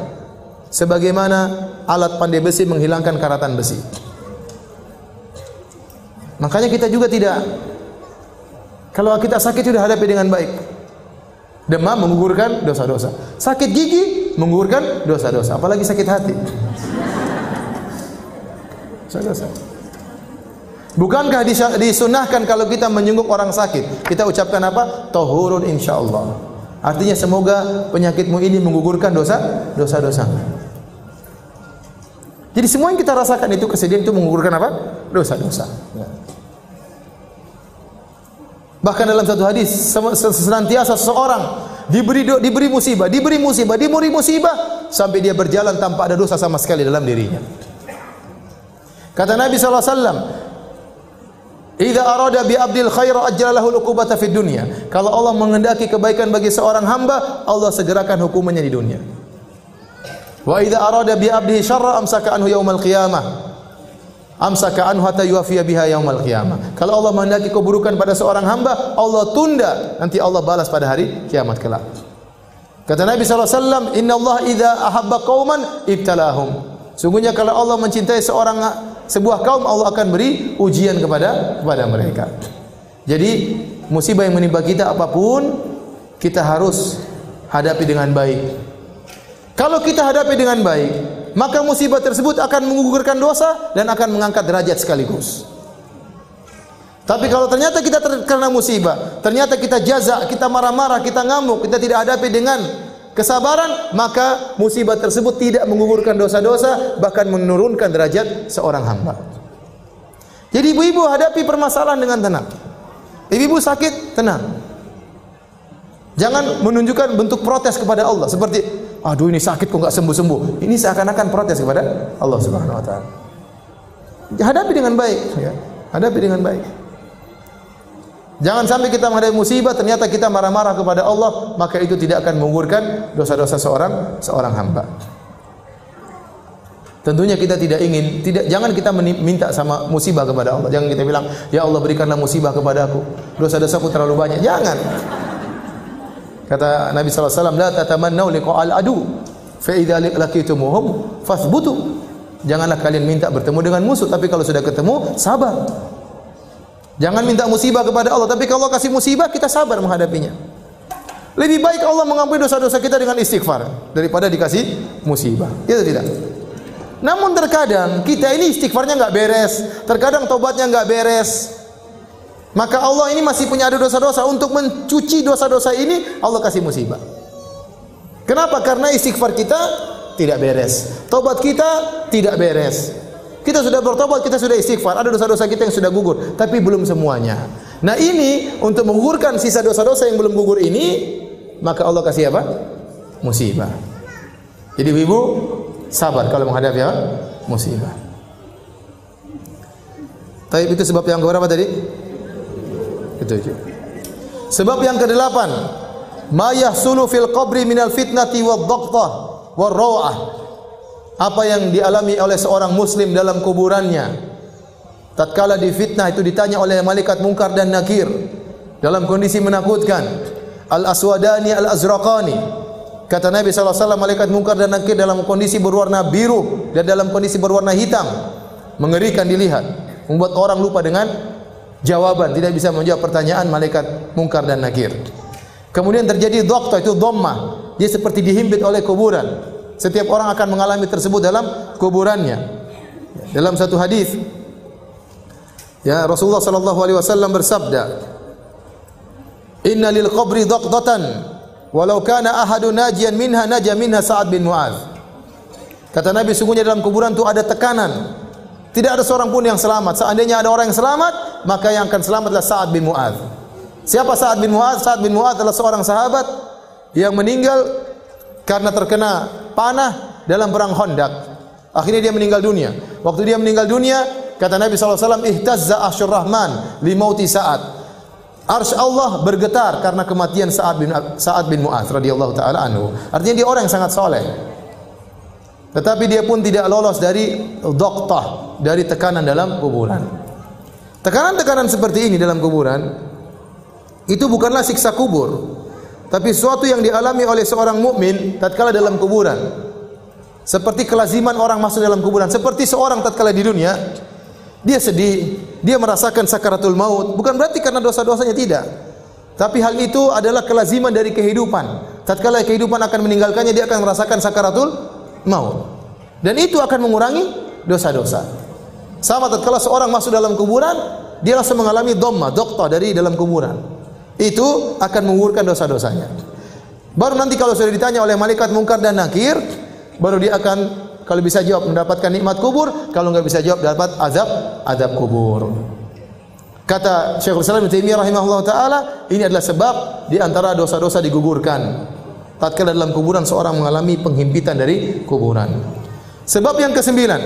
sebagaimana alat pandai besi menghilangkan karatan besi. Makanya kita juga tidak kalau kita sakit sudah hadapi dengan baik. Demam menggugurkan dosa-dosa. Sakit gigi menggugurkan dosa-dosa. Apalagi sakit hati. Dosa-dosa. Bukankah disunahkan kalau kita menyungguh orang sakit, kita ucapkan apa? Tohurun insya Allah. Artinya semoga penyakitmu ini menggugurkan dosa dosa-dosa. Jadi semua yang kita rasakan itu kesedihan itu menggugurkan apa? Dosa-dosa. Ya. Bahkan dalam satu hadis senantiasa seseorang diberi diberi musibah, diberi musibah, diberi musibah sampai dia berjalan tanpa ada dosa sama sekali dalam dirinya. Kata Nabi SAW, Idza arada bi abdil khaira ajjalahu al-uqubata fid dunya. Kalau Allah mengendaki kebaikan bagi seorang hamba, Allah segerakan hukumannya di dunia. Wa idza arada bi abdihi syarra amsaka anhu yaumal qiyamah. Amsaka anhu hatta yuwafiya biha yaumal qiyamah. Kalau Allah mengendaki keburukan pada seorang hamba, Allah tunda, nanti Allah balas pada hari kiamat kelak. Kata Nabi SAW, Inna Allah idha ahabba qawman ibtalahum. Sungguhnya kalau Allah mencintai seorang sebuah kaum Allah akan beri ujian kepada kepada mereka. Jadi musibah yang menimpa kita apa pun kita harus hadapi dengan baik. Kalau kita hadapi dengan baik, maka musibah tersebut akan menggugurkan dosa dan akan mengangkat derajat sekaligus. Tapi kalau ternyata kita terkena musibah, ternyata kita jaza, kita marah-marah, kita ngamuk, kita tidak hadapi dengan kesabaran, maka musibah tersebut tidak menggugurkan dosa-dosa, bahkan menurunkan derajat seorang hamba. Jadi ibu-ibu hadapi permasalahan dengan tenang. Ibu-ibu sakit, tenang. Jangan menunjukkan bentuk protes kepada Allah seperti aduh ini sakit kok nggak sembuh-sembuh. Ini seakan-akan protes kepada Allah Subhanahu wa taala. Hadapi dengan baik, ya. Hadapi dengan baik. Jangan sampai kita menghadapi musibah ternyata kita marah-marah kepada Allah, maka itu tidak akan menggugurkan dosa-dosa seorang seorang hamba. Tentunya kita tidak ingin, tidak jangan kita minta sama musibah kepada Allah. Jangan kita bilang, "Ya Allah berikanlah musibah kepadaku. Dosa-dosaku terlalu banyak." Jangan. Kata Nabi wasallam, "La tatamannau liqa'al adu, fa idza laqitumuhum fathbutu." Janganlah kalian minta bertemu dengan musuh, tapi kalau sudah ketemu, sabar. Jangan minta musibah kepada Allah, tapi kalau kasih musibah kita sabar menghadapinya. Lebih baik Allah mengampuni dosa-dosa kita dengan istighfar daripada dikasih musibah. Itu tidak. Namun terkadang kita ini istighfarnya nggak beres, terkadang tobatnya nggak beres. Maka Allah ini masih punya ada dosa-dosa untuk mencuci dosa-dosa ini Allah kasih musibah. Kenapa? Karena istighfar kita tidak beres. Tobat kita tidak beres. Kita sudah bertobat, kita sudah istighfar, ada dosa-dosa kita yang sudah gugur, tapi belum semuanya. Nah ini untuk menggugurkan sisa dosa-dosa yang belum gugur ini, maka Allah kasih apa? Musibah. Jadi ibu sabar kalau menghadapi apa? Musibah. Tapi itu sebab yang keberapa tadi? Itu Sebab yang kedelapan, ma yahsulu fil qabri minal fitnati wad dhaqtah war rawah. Apa yang dialami oleh seorang muslim dalam kuburannya tatkala difitnah itu ditanya oleh malaikat mungkar dan nakir dalam kondisi menakutkan al aswadani al azraqani kata Nabi SAW malaikat mungkar dan nakir dalam kondisi berwarna biru dan dalam kondisi berwarna hitam mengerikan dilihat membuat orang lupa dengan jawaban tidak bisa menjawab pertanyaan malaikat mungkar dan nakir kemudian terjadi dokter itu dhammah dia seperti dihimpit oleh kuburan setiap orang akan mengalami tersebut dalam kuburannya. Dalam satu hadis ya Rasulullah sallallahu alaihi wasallam bersabda, "Inna lil qabri daqdatan walau kana ahadun najian minha naja minha Sa'ad bin Mu'adz." Kata Nabi sungguhnya dalam kuburan itu ada tekanan. Tidak ada seorang pun yang selamat. Seandainya ada orang yang selamat, maka yang akan selamat adalah Sa'ad bin Mu'adz. Siapa Sa'ad bin Mu'adz? Sa'ad bin Mu'adz adalah seorang sahabat yang meninggal karena terkena panah dalam perang Khandaq. Akhirnya dia meninggal dunia. Waktu dia meninggal dunia, kata Nabi SAW, Ihtazza asyur rahman limauti saat. Arsy Allah bergetar karena kematian Sa'ad bin Sa'ad bin Mu'adz radhiyallahu taala anhu. Artinya dia orang yang sangat soleh. Tetapi dia pun tidak lolos dari doktah, dari tekanan dalam kuburan. Tekanan-tekanan seperti ini dalam kuburan itu bukanlah siksa kubur, tapi sesuatu yang dialami oleh seorang mukmin tatkala dalam kuburan. Seperti kelaziman orang masuk dalam kuburan, seperti seorang tatkala di dunia dia sedih, dia merasakan sakaratul maut, bukan berarti karena dosa-dosanya tidak. Tapi hal itu adalah kelaziman dari kehidupan. Tatkala kehidupan akan meninggalkannya, dia akan merasakan sakaratul maut. Dan itu akan mengurangi dosa-dosa. Sama tatkala seorang masuk dalam kuburan, dia langsung mengalami dhamma, dokta dari dalam kuburan itu akan menggugurkan dosa-dosanya. Baru nanti kalau sudah ditanya oleh malaikat mungkar dan nakir, baru dia akan kalau bisa jawab mendapatkan nikmat kubur, kalau nggak bisa jawab dapat azab azab kubur. Kata Syekhul Islam Ibnu Taimiyah rahimahullah taala, ini adalah sebab di antara dosa-dosa digugurkan. Tatkala dalam kuburan seorang mengalami penghimpitan dari kuburan. Sebab yang kesembilan,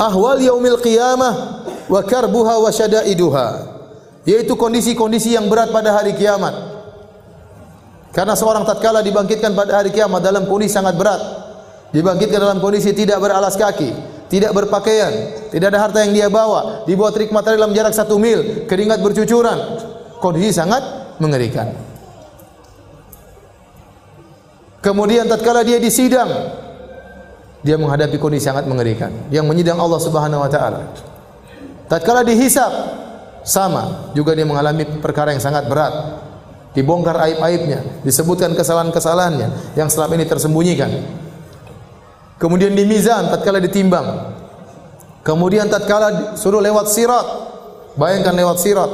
ahwal yaumil qiyamah wa karbuha wa syada'iduha. Yaitu kondisi-kondisi yang berat pada hari kiamat. Karena seorang tatkala dibangkitkan pada hari kiamat dalam kondisi sangat berat. Dibangkitkan dalam kondisi tidak beralas kaki, tidak berpakaian, tidak ada harta yang dia bawa, dibawa terik matahari dalam jarak satu mil, keringat bercucuran. Kondisi sangat mengerikan. Kemudian tatkala dia disidang, dia menghadapi kondisi sangat mengerikan yang menyidang Allah Subhanahu wa taala. Tatkala dihisap sama, juga dia mengalami perkara yang sangat berat. Dibongkar aib-aibnya, disebutkan kesalahan-kesalahannya yang selama ini tersembunyikan. Kemudian di mizan tatkala ditimbang. Kemudian tatkala suruh lewat sirat. Bayangkan lewat sirat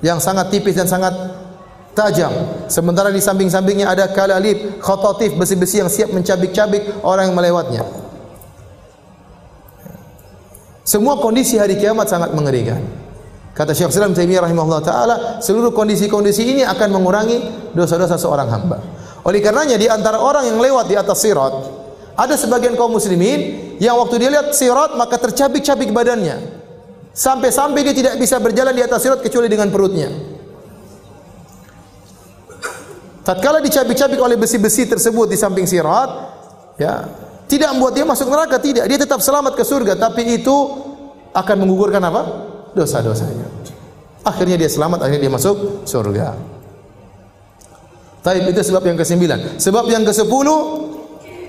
yang sangat tipis dan sangat tajam. Sementara di samping-sampingnya ada kalalib, khototif, besi-besi yang siap mencabik-cabik orang yang melewatnya. Semua kondisi hari kiamat sangat mengerikan. Kata Syekh Islam Taimiyah rahimahullah taala, seluruh kondisi-kondisi ini akan mengurangi dosa-dosa seorang hamba. Oleh karenanya di antara orang yang lewat di atas sirat, ada sebagian kaum muslimin yang waktu dia lihat sirat maka tercabik-cabik badannya. Sampai-sampai dia tidak bisa berjalan di atas sirat kecuali dengan perutnya. Tatkala dicabik-cabik oleh besi-besi tersebut di samping sirat, ya, tidak membuat dia masuk neraka, tidak. Dia tetap selamat ke surga, tapi itu akan menggugurkan apa? Dosa-dosanya. Akhirnya dia selamat, akhirnya dia masuk surga. Taib itu sebab yang ke-9. Sebab yang ke-10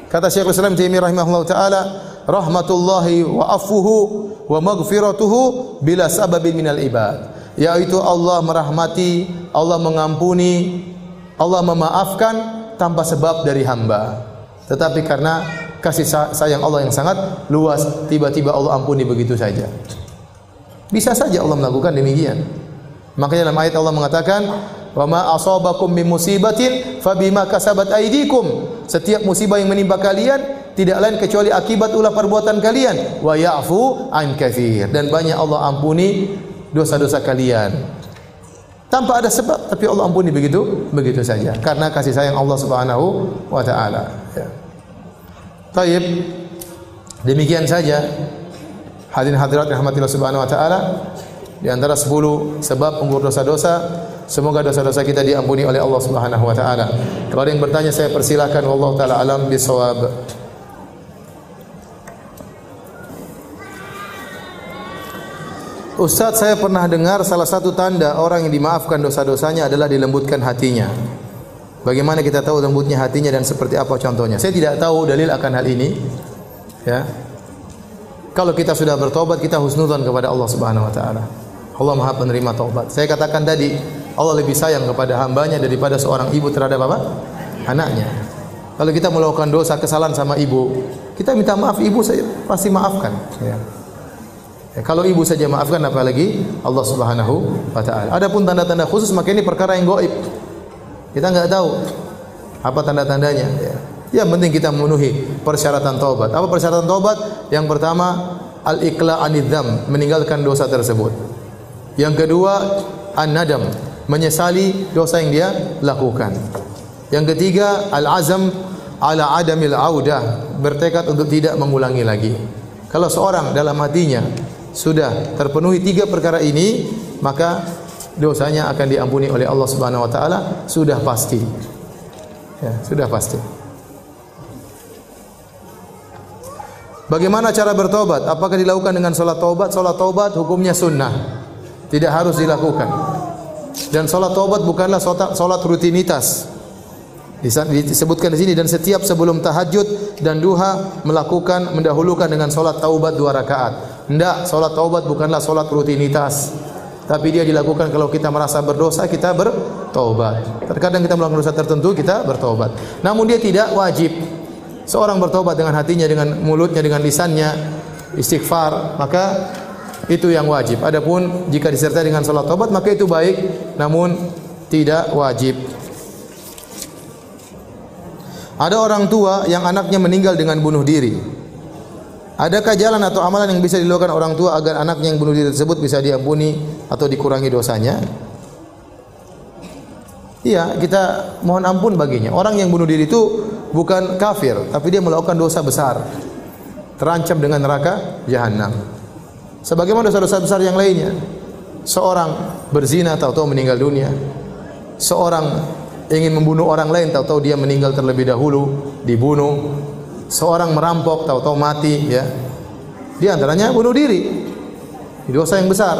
kata Syekhul Islam Taimiyah rahimahullah taala, rahmatullahi wa afuhu wa maghfiratuhu bila sababin minal ibad. Yaitu Allah merahmati, Allah mengampuni, Allah memaafkan tanpa sebab dari hamba. Tetapi karena kasih sayang Allah yang sangat luas, tiba-tiba Allah ampuni begitu saja. Bisa saja Allah melakukan demikian. Makanya dalam ayat Allah mengatakan, "Wa ma asabakum min musibatin fabima kasabat aydikum." Setiap musibah yang menimpa kalian tidak lain kecuali akibat ulah perbuatan kalian. Wa ya'fu an katsir. Dan banyak Allah ampuni dosa-dosa kalian tanpa ada sebab tapi Allah ampuni begitu begitu saja. Karena kasih sayang Allah Subhanahu wa taala. Ya. Taib. Demikian saja hadirin hadirat rahmatillah subhanahu wa taala. Di antara 10 sebab penggugur dosa-dosa semoga dosa-dosa kita diampuni oleh Allah Subhanahu wa taala. Kalau ada yang bertanya saya persilakan. Wallahu taala alam bisawab Ustaz saya pernah dengar salah satu tanda orang yang dimaafkan dosa-dosanya adalah dilembutkan hatinya. Bagaimana kita tahu lembutnya hatinya dan seperti apa contohnya? Saya tidak tahu dalil akan hal ini. Ya. Kalau kita sudah bertobat, kita husnudzon kepada Allah Subhanahu wa taala. Allah Maha penerima taubat. Saya katakan tadi, Allah lebih sayang kepada hambanya daripada seorang ibu terhadap apa? Anaknya. Kalau kita melakukan dosa kesalahan sama ibu, kita minta maaf ibu saya pasti maafkan. Ya. Ya, kalau ibu saja maafkan apalagi Allah Subhanahu wa taala. Adapun tanda-tanda khusus maka ini perkara yang gaib. Kita enggak tahu apa tanda-tandanya ya. Yang penting kita memenuhi persyaratan taubat. Apa persyaratan taubat? Yang pertama al-iqla anidzam, meninggalkan dosa tersebut. Yang kedua an-nadam, menyesali dosa yang dia lakukan. Yang ketiga al-azam ala adamil audah, bertekad untuk tidak mengulangi lagi. Kalau seorang dalam hatinya sudah terpenuhi tiga perkara ini, maka dosanya akan diampuni oleh Allah Subhanahu wa taala sudah pasti. Ya, sudah pasti. Bagaimana cara bertobat? Apakah dilakukan dengan salat taubat? Salat taubat hukumnya sunnah. Tidak harus dilakukan. Dan salat taubat bukanlah salat rutinitas. Disebutkan di sini dan setiap sebelum tahajud dan duha melakukan mendahulukan dengan solat taubat dua rakaat. Tidak, solat taubat bukanlah solat rutinitas. Tapi dia dilakukan kalau kita merasa berdosa kita bertobat. Terkadang kita melakukan dosa tertentu kita bertobat. Namun dia tidak wajib. Seorang bertobat dengan hatinya, dengan mulutnya, dengan lisannya, istighfar, maka itu yang wajib. Adapun jika disertai dengan solat taubat maka itu baik, namun tidak wajib. Ada orang tua yang anaknya meninggal dengan bunuh diri. Adakah jalan atau amalan yang bisa dilakukan orang tua agar anaknya yang bunuh diri tersebut bisa diampuni atau dikurangi dosanya? Iya, kita mohon ampun baginya. Orang yang bunuh diri itu bukan kafir, tapi dia melakukan dosa besar. Terancam dengan neraka jahanam. Sebagaimana dosa-dosa besar yang lainnya. Seorang berzina tahu-tahu meninggal dunia. Seorang ingin membunuh orang lain tahu-tahu dia meninggal terlebih dahulu, dibunuh. Seorang merampok tahu-tahu mati ya. Di antaranya bunuh diri. Dosa yang besar.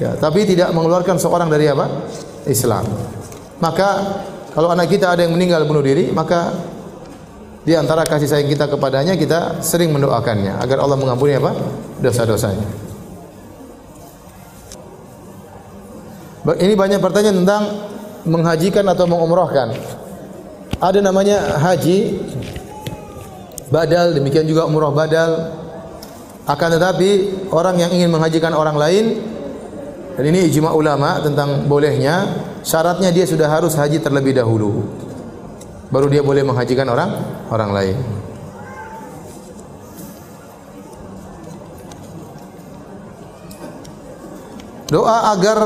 Ya, tapi tidak mengeluarkan seorang dari apa? Islam. Maka kalau anak kita ada yang meninggal bunuh diri, maka di antara kasih sayang kita kepadanya kita sering mendoakannya agar Allah mengampuni apa? dosa-dosanya. Ini banyak pertanyaan tentang menghajikan atau mengumrohkan. Ada namanya haji badal, demikian juga umroh badal. Akan tetapi orang yang ingin menghajikan orang lain dan ini ijma ulama tentang bolehnya, syaratnya dia sudah harus haji terlebih dahulu. Baru dia boleh menghajikan orang orang lain. Doa agar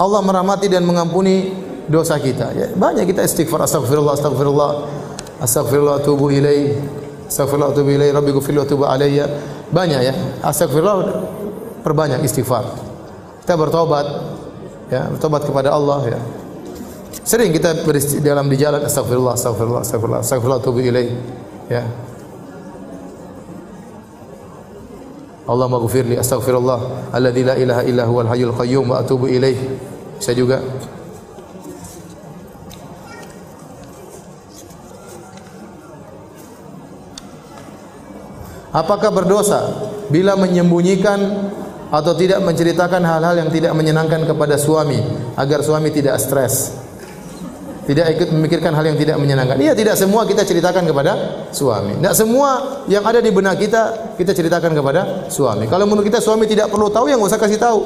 Allah merahmati dan mengampuni dosa kita. Ya, banyak kita istighfar astagfirullah astagfirullah astagfirullah tubuh ilaih astagfirullah tubuh ilaih rabbi ghfirli wa tub alayya. Banyak ya. Astagfirullah perbanyak istighfar. Kita bertobat ya, bertobat kepada Allah ya. Sering kita dalam di jalan astagfirullah astagfirullah astagfirullah astagfirullah tubuh ilaih ya. Allah maghfirli astaghfirullah alladzi la ilaha illa huwal hayyul qayyum wa atubu ilaih. Saya juga Apakah berdosa bila menyembunyikan atau tidak menceritakan hal-hal yang tidak menyenangkan kepada suami agar suami tidak stres? Tidak ikut memikirkan hal yang tidak menyenangkan. Iya, tidak semua kita ceritakan kepada suami. Tidak semua yang ada di benak kita kita ceritakan kepada suami. Kalau menurut kita suami tidak perlu tahu, yang enggak usah kasih tahu.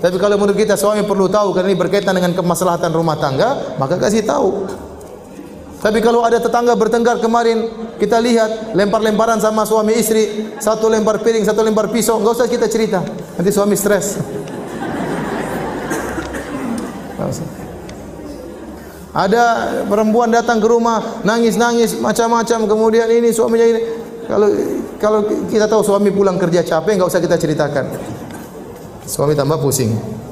Tapi kalau menurut kita suami perlu tahu karena ini berkaitan dengan kemaslahatan rumah tangga, maka kasih tahu. Tapi kalau ada tetangga bertengkar kemarin, kita lihat lempar-lemparan sama suami istri, satu lempar piring, satu lempar pisau, enggak usah kita cerita. Nanti suami stres. Ada perempuan datang ke rumah nangis-nangis macam-macam kemudian ini suaminya ini kalau kalau kita tahu suami pulang kerja capek enggak usah kita ceritakan. Suami tambah pusing.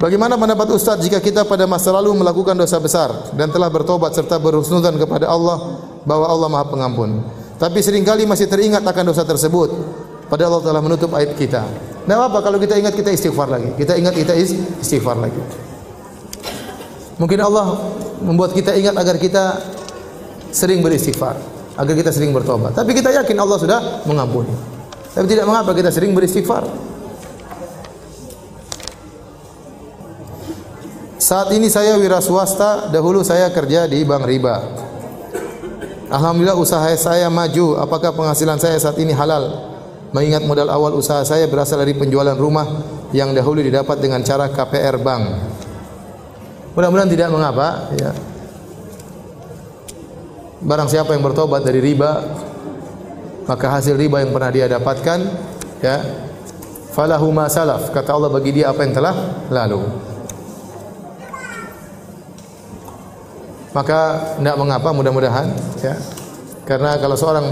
Bagaimana pendapat Ustaz jika kita pada masa lalu melakukan dosa besar dan telah bertobat serta berhusnudzan kepada Allah bahwa Allah Maha Pengampun. Tapi sering kali masih teringat akan dosa tersebut. Padahal Allah telah menutup aib kita. Nah apa kalau kita ingat kita istighfar lagi. Kita ingat kita istighfar lagi. Mungkin Allah membuat kita ingat agar kita sering beristighfar, agar kita sering bertobat. Tapi kita yakin Allah sudah mengampuni. Tapi tidak mengapa kita sering beristighfar. Saat ini saya wira swasta, dahulu saya kerja di bank riba. Alhamdulillah usaha saya maju. Apakah penghasilan saya saat ini halal? Mengingat modal awal usaha saya berasal dari penjualan rumah yang dahulu didapat dengan cara KPR bank. Mudah-mudahan tidak mengapa, ya. Barang siapa yang bertobat dari riba, maka hasil riba yang pernah dia dapatkan, ya, falahu ma salaf. Kata Allah bagi dia apa yang telah lalu. Maka tidak mengapa mudah-mudahan ya. Karena kalau seorang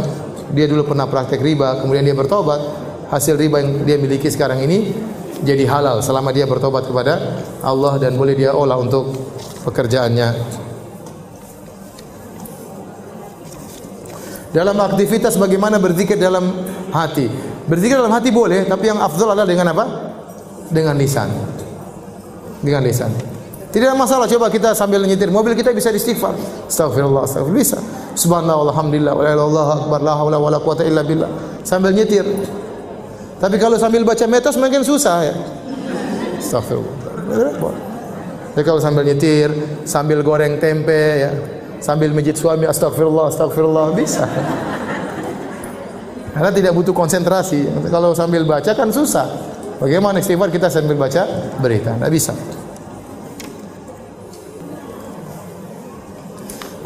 dia dulu pernah praktek riba kemudian dia bertobat hasil riba yang dia miliki sekarang ini jadi halal selama dia bertobat kepada Allah dan boleh dia olah untuk pekerjaannya. Dalam aktivitas bagaimana berzikir dalam hati. Berzikir dalam hati boleh tapi yang afdal adalah dengan apa? Dengan lisan. Dengan lisan tidak masalah coba kita sambil nyetir mobil kita bisa istighfar. Astagfirullah, astagfirullah bisa. Subhanallah, alhamdulillah, wa la ilaha akbar, la haula wala quwata illa billah. Sambil nyetir. Tapi kalau sambil baca metos mungkin susah ya. Astagfirullah. Jadi kalau sambil nyetir, sambil goreng tempe ya, sambil mijit suami astagfirullah, astagfirullah bisa. Karena tidak butuh konsentrasi. Kalau sambil baca kan susah. Bagaimana istighfar kita sambil baca berita? Tidak bisa.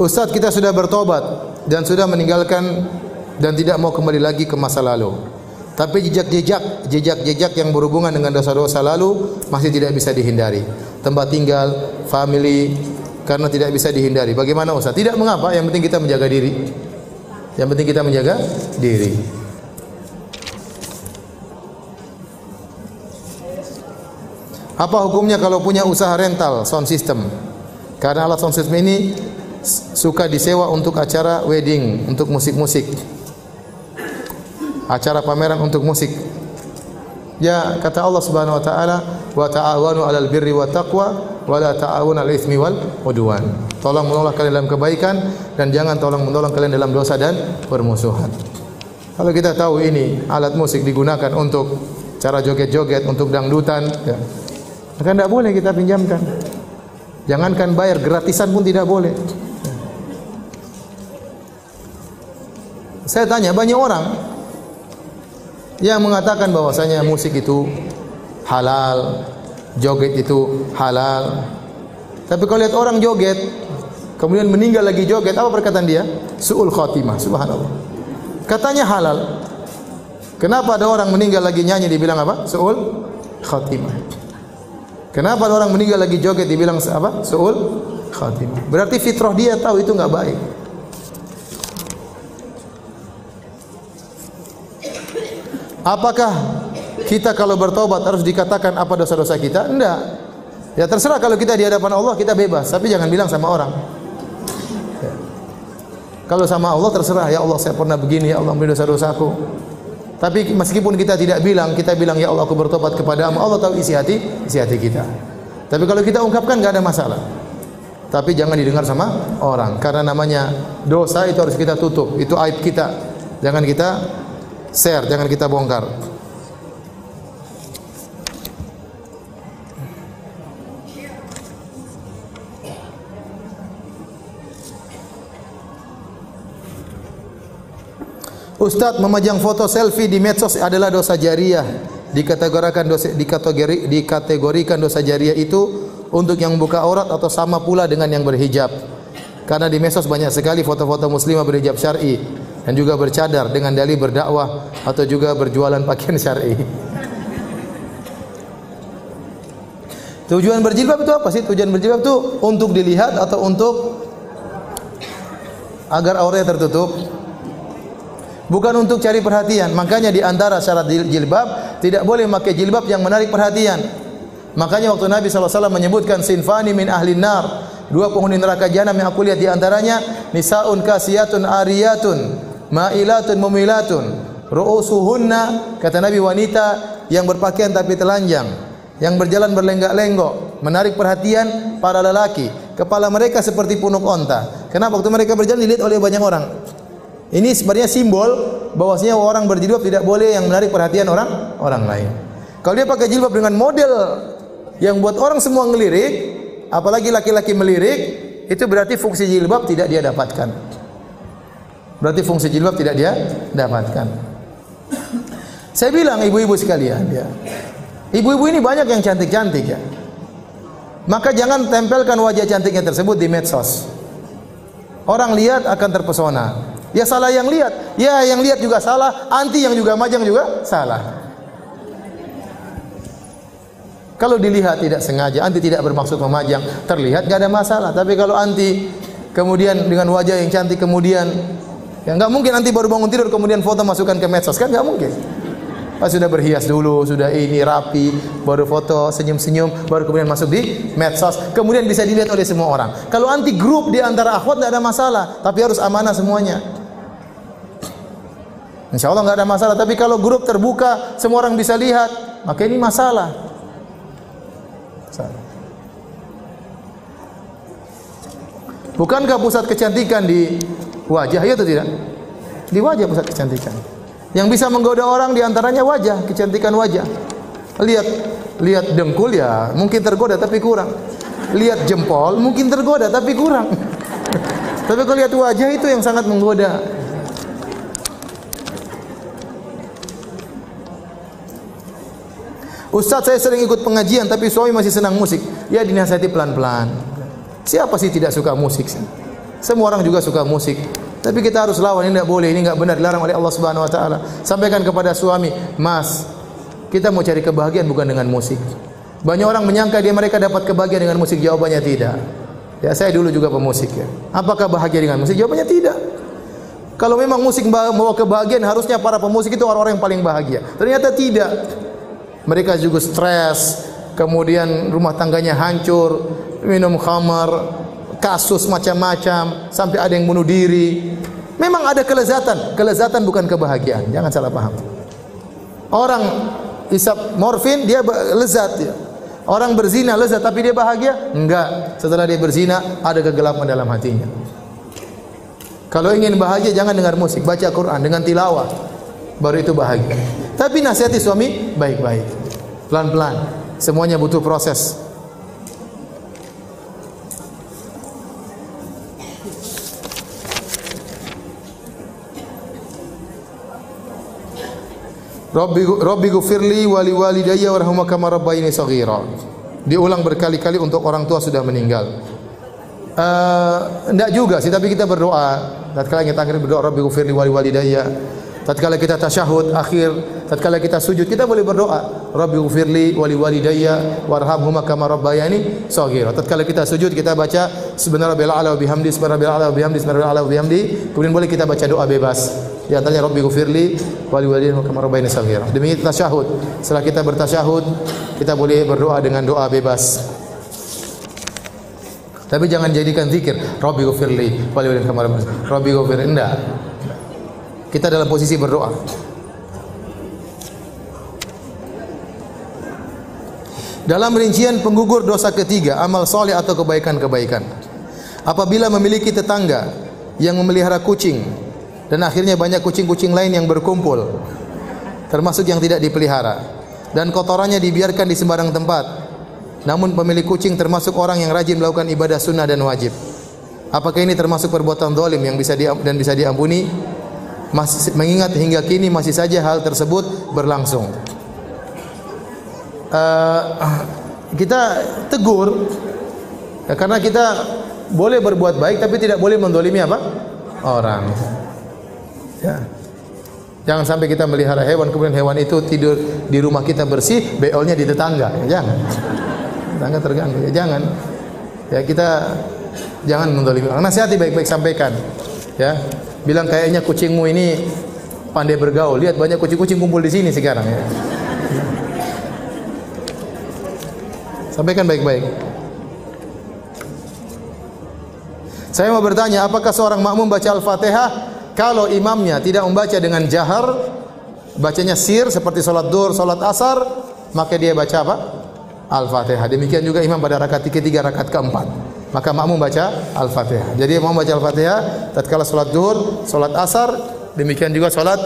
Ustaz kita sudah bertobat dan sudah meninggalkan dan tidak mau kembali lagi ke masa lalu. Tapi jejak-jejak, jejak-jejak yang berhubungan dengan dosa-dosa lalu masih tidak bisa dihindari. Tempat tinggal, family, karena tidak bisa dihindari. Bagaimana Ustaz? Tidak mengapa, yang penting kita menjaga diri. Yang penting kita menjaga diri. Apa hukumnya kalau punya usaha rental sound system? Karena alat sound system ini suka disewa untuk acara wedding, untuk musik-musik. Acara pameran untuk musik. Ya, kata Allah Subhanahu wa taala, "Wa ta'awanu 'alal birri wa taqwa wa la ta'awunu 'alal itsmi wal udwan." Tolong menolong kalian dalam kebaikan dan jangan tolong menolong kalian dalam dosa dan permusuhan. Kalau kita tahu ini alat musik digunakan untuk cara joget-joget, untuk dangdutan, ya. Maka tidak boleh kita pinjamkan. Jangankan bayar, gratisan pun tidak boleh. Saya tanya banyak orang yang mengatakan bahwasanya musik itu halal, joget itu halal. Tapi kalau lihat orang joget, kemudian meninggal lagi joget, apa perkataan dia? Su'ul khatimah, subhanallah. Katanya halal. Kenapa ada orang meninggal lagi nyanyi dibilang apa? Su'ul khatimah. Kenapa ada orang meninggal lagi joget dibilang apa? Su'ul khatimah. Berarti fitrah dia tahu itu enggak baik. Apakah kita kalau bertobat harus dikatakan apa dosa-dosa kita? Enggak. Ya terserah kalau kita di hadapan Allah kita bebas, tapi jangan bilang sama orang. Ya. Kalau sama Allah terserah, ya Allah saya pernah begini, ya Allah ampuni dosa-dosaku. Tapi meskipun kita tidak bilang, kita bilang ya Allah aku bertobat kepadamu, Allah tahu isi hati, isi hati kita. Tapi kalau kita ungkapkan nggak ada masalah. Tapi jangan didengar sama orang karena namanya dosa itu harus kita tutup, itu aib kita. Jangan kita share, jangan kita bongkar. Ustadz memajang foto selfie di medsos adalah dosa jariah. Dikategorikan dosa dikategori, dikategorikan dosa jariah itu untuk yang membuka aurat atau sama pula dengan yang berhijab. Karena di medsos banyak sekali foto-foto muslimah berhijab syar'i dan juga bercadar dengan dalih berdakwah atau juga berjualan pakaian syar'i. Tujuan berjilbab itu apa sih? Tujuan berjilbab itu untuk dilihat atau untuk agar auranya tertutup? bukan untuk cari perhatian. Makanya di antara syarat jilbab tidak boleh memakai jilbab yang menarik perhatian. Makanya waktu Nabi SAW menyebutkan sinfani min ahli nar, dua penghuni neraka jahanam yang aku lihat di antaranya nisaun kasiyatun ariyatun, ma'ilatun mumilatun, ru'usuhunna kata Nabi wanita yang berpakaian tapi telanjang, yang berjalan berlenggak-lenggok, menarik perhatian para lelaki. Kepala mereka seperti punuk onta. Kenapa waktu mereka berjalan dilihat oleh banyak orang? Ini sebenarnya simbol bahwasanya orang berjilbab tidak boleh yang menarik perhatian orang orang lain. Kalau dia pakai jilbab dengan model yang buat orang semua ngelirik, apalagi laki-laki melirik, itu berarti fungsi jilbab tidak dia dapatkan. Berarti fungsi jilbab tidak dia dapatkan. Saya bilang ibu-ibu sekalian, ya. Ibu-ibu ini banyak yang cantik-cantik ya. Maka jangan tempelkan wajah cantiknya tersebut di medsos. Orang lihat akan terpesona. Ya salah yang lihat. Ya yang lihat juga salah, anti yang juga majang juga salah. Kalau dilihat tidak sengaja, anti tidak bermaksud memajang, terlihat nggak ada masalah. Tapi kalau anti kemudian dengan wajah yang cantik kemudian ya nggak mungkin anti baru bangun tidur kemudian foto masukkan ke medsos kan nggak mungkin. Pas sudah berhias dulu, sudah ini rapi, baru foto senyum-senyum, baru kemudian masuk di medsos, kemudian bisa dilihat oleh semua orang. Kalau anti grup di antara akhwat tidak ada masalah, tapi harus amanah semuanya. Insya Allah nggak ada masalah. Tapi kalau grup terbuka, semua orang bisa lihat, maka ini masalah. Bukankah pusat kecantikan di wajah? Ya atau tidak? Di wajah pusat kecantikan. Yang bisa menggoda orang di antaranya wajah, kecantikan wajah. Lihat, lihat dengkul ya mungkin tergoda tapi kurang. Lihat jempol mungkin tergoda tapi kurang. tapi kalau lihat wajah itu yang sangat menggoda. Ustaz saya sering ikut pengajian tapi suami masih senang musik. Ya dinasihati pelan-pelan. Siapa sih tidak suka musik? Semua orang juga suka musik. Tapi kita harus lawan ini tidak boleh, ini enggak benar dilarang oleh Allah Subhanahu wa taala. Sampaikan kepada suami, "Mas, kita mau cari kebahagiaan bukan dengan musik." Banyak orang menyangka dia mereka dapat kebahagiaan dengan musik, jawabannya tidak. Ya, saya dulu juga pemusik ya. Apakah bahagia dengan musik? Jawabannya tidak. Kalau memang musik membawa kebahagiaan, harusnya para pemusik itu orang-orang yang paling bahagia. Ternyata tidak. Mereka juga stres, kemudian rumah tangganya hancur, minum khamar, kasus macam-macam, sampai ada yang bunuh diri. Memang ada kelezatan, kelezatan bukan kebahagiaan. Jangan salah paham. Orang isap morfin dia lezat ya. Orang berzina lezat tapi dia bahagia? Enggak. Setelah dia berzina ada kegelapan dalam hatinya. Kalau ingin bahagia jangan dengar musik, baca Quran dengan tilawah. Baru itu bahagia. Tapi nasihati suami baik-baik. Pelan-pelan. Semuanya butuh proses. Rabbi Rabbi gufirli wali walidayya warhamhuma kama rabbayani saghira. Diulang berkali-kali untuk orang tua sudah meninggal. Uh, juga sih tapi kita berdoa. Tatkala kita akhir berdoa Rabbi gufirli wali walidayya. Tatkala kita tasyahud akhir, tatkala kita sujud kita boleh berdoa Rabbi gufirli wali walidayya warhamhuma kama rabbayani saghira. Tatkala kita sujud kita baca subhanallah a'la wa bihamdi subhanallah a'la wa bihamdi subhanallah a'la wa bihamdi. Kemudian boleh kita baca doa bebas. Di antaranya Rabbi gufirli wali walidayya kama rabbayani saghira. Demikian tasyahud. Setelah kita bertasyahud, kita boleh berdoa dengan doa bebas. Tapi jangan jadikan zikir Rabbi gufirli wali walidayya kama rabbayani. Rabbi gufirli enggak. Kita dalam posisi berdoa. Dalam rincian penggugur dosa ketiga, amal soleh atau kebaikan-kebaikan. Apabila memiliki tetangga yang memelihara kucing dan akhirnya banyak kucing-kucing lain yang berkumpul, termasuk yang tidak dipelihara, dan kotorannya dibiarkan di sembarang tempat. Namun pemilik kucing termasuk orang yang rajin melakukan ibadah sunnah dan wajib. Apakah ini termasuk perbuatan zalim yang bisa dan bisa diampuni? masih mengingat hingga kini masih saja hal tersebut berlangsung. Uh, kita tegur ya, karena kita boleh berbuat baik tapi tidak boleh mendolimi apa orang. Ya. Jangan sampai kita melihara hewan kemudian hewan itu tidur di rumah kita bersih, beolnya di tetangga. Ya, jangan. Tetangga terganggu. Ya, jangan. Ya kita jangan mendolimi orang. Nasihati baik-baik sampaikan. Ya, bilang kayaknya kucingmu ini pandai bergaul. Lihat banyak kucing-kucing kumpul di sini sekarang ya. Sampaikan baik-baik. Saya mau bertanya, apakah seorang makmum baca Al-Fatihah kalau imamnya tidak membaca dengan jahar, bacanya sir seperti salat dur, salat asar, maka dia baca apa? Al-Fatihah. Demikian juga imam pada rakaat ketiga, rakaat keempat maka makmum baca Al-Fatihah. Jadi makmum baca Al-Fatihah tatkala salat zuhur, salat asar, demikian juga salat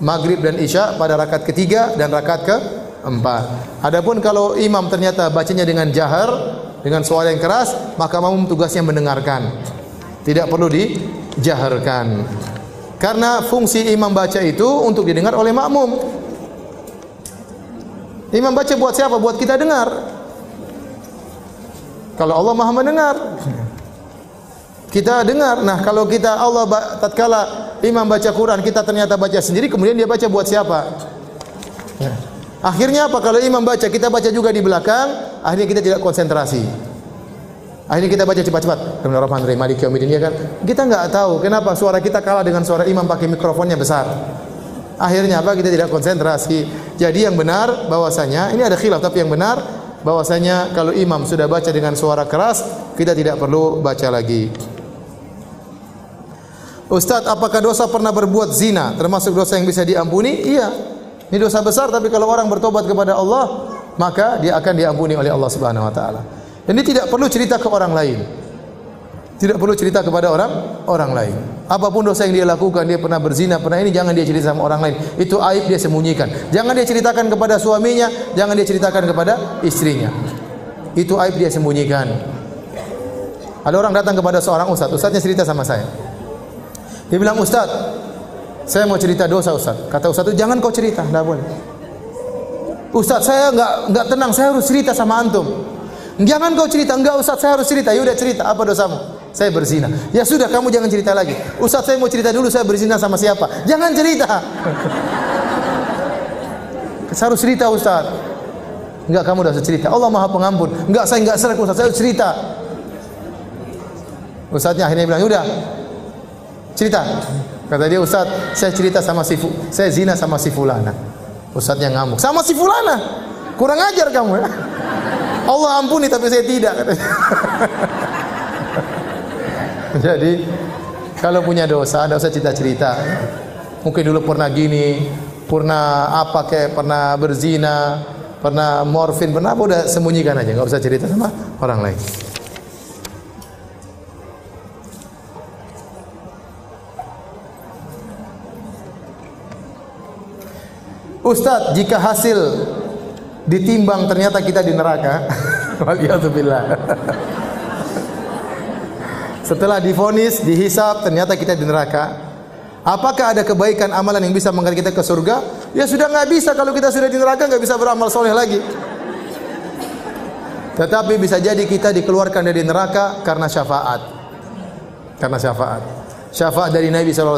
maghrib dan isya pada rakaat ketiga dan rakaat keempat. Adapun kalau imam ternyata bacanya dengan jahar, dengan suara yang keras, maka makmum tugasnya mendengarkan. Tidak perlu dijaharkan. Karena fungsi imam baca itu untuk didengar oleh makmum. Imam baca buat siapa? Buat kita dengar. Kalau Allah Maha mendengar. Kita dengar. Nah, kalau kita Allah tatkala imam baca Quran, kita ternyata baca sendiri, kemudian dia baca buat siapa? Ya. Akhirnya apa? Kalau imam baca, kita baca juga di belakang, akhirnya kita tidak konsentrasi. Akhirnya kita baca cepat-cepat. Bismillahirrahmanirrahim. Ya kan? Kita enggak tahu kenapa suara kita kalah dengan suara imam pakai mikrofonnya besar. Akhirnya apa? Kita tidak konsentrasi. Jadi yang benar bahwasanya ini ada khilaf tapi yang benar bahwasanya kalau imam sudah baca dengan suara keras, kita tidak perlu baca lagi. Ustadz, apakah dosa pernah berbuat zina termasuk dosa yang bisa diampuni? Iya. Ini dosa besar tapi kalau orang bertobat kepada Allah, maka dia akan diampuni oleh Allah Subhanahu wa taala. Ini tidak perlu cerita ke orang lain. Tidak perlu cerita kepada orang orang lain. Apa pun dosa yang dia lakukan, dia pernah berzina, pernah ini jangan dia cerita sama orang lain. Itu aib dia sembunyikan. Jangan dia ceritakan kepada suaminya, jangan dia ceritakan kepada istrinya. Itu aib dia sembunyikan. Ada orang datang kepada seorang ustaz, ustaznya cerita sama saya. Dia bilang, "Ustaz, saya mau cerita dosa, Ustaz." Kata ustaz itu, "Jangan kau cerita, tidak boleh." Ustaz, saya enggak enggak tenang, saya harus cerita sama antum. Jangan kau cerita, enggak Ustaz, saya harus cerita. Ya udah cerita, apa dosamu? Saya berzina. Ya sudah, kamu jangan cerita lagi. Ustaz, saya mau cerita dulu saya berzina sama siapa. Jangan cerita. saya harus cerita, Ustaz. Enggak, kamu sudah cerita. Allah Maha Pengampun. Enggak, saya enggak serak, Ustaz. Saya harus cerita. Ustaznya akhirnya bilang, "Udah, cerita." Kata dia, "Ustaz, saya cerita sama si saya zina sama si fulana." Ustaznya ngamuk, "Sama si fulana? Kurang ajar kamu ya." Allah ampuni tapi saya tidak. Jadi kalau punya dosa, ada usah cerita-cerita. Mungkin dulu pernah gini, pernah apa kayak pernah berzina, pernah morfin, pernah apa udah sembunyikan aja, nggak usah cerita sama orang lain. Ustadz, jika hasil ditimbang ternyata kita di neraka, waliyadzubillah. Setelah difonis, dihisap, ternyata kita di neraka. Apakah ada kebaikan amalan yang bisa mengangkat kita ke surga? Ya sudah nggak bisa kalau kita sudah di neraka nggak bisa beramal soleh lagi. Tetapi bisa jadi kita dikeluarkan dari neraka karena syafaat. Karena syafaat. Syafaat dari Nabi SAW.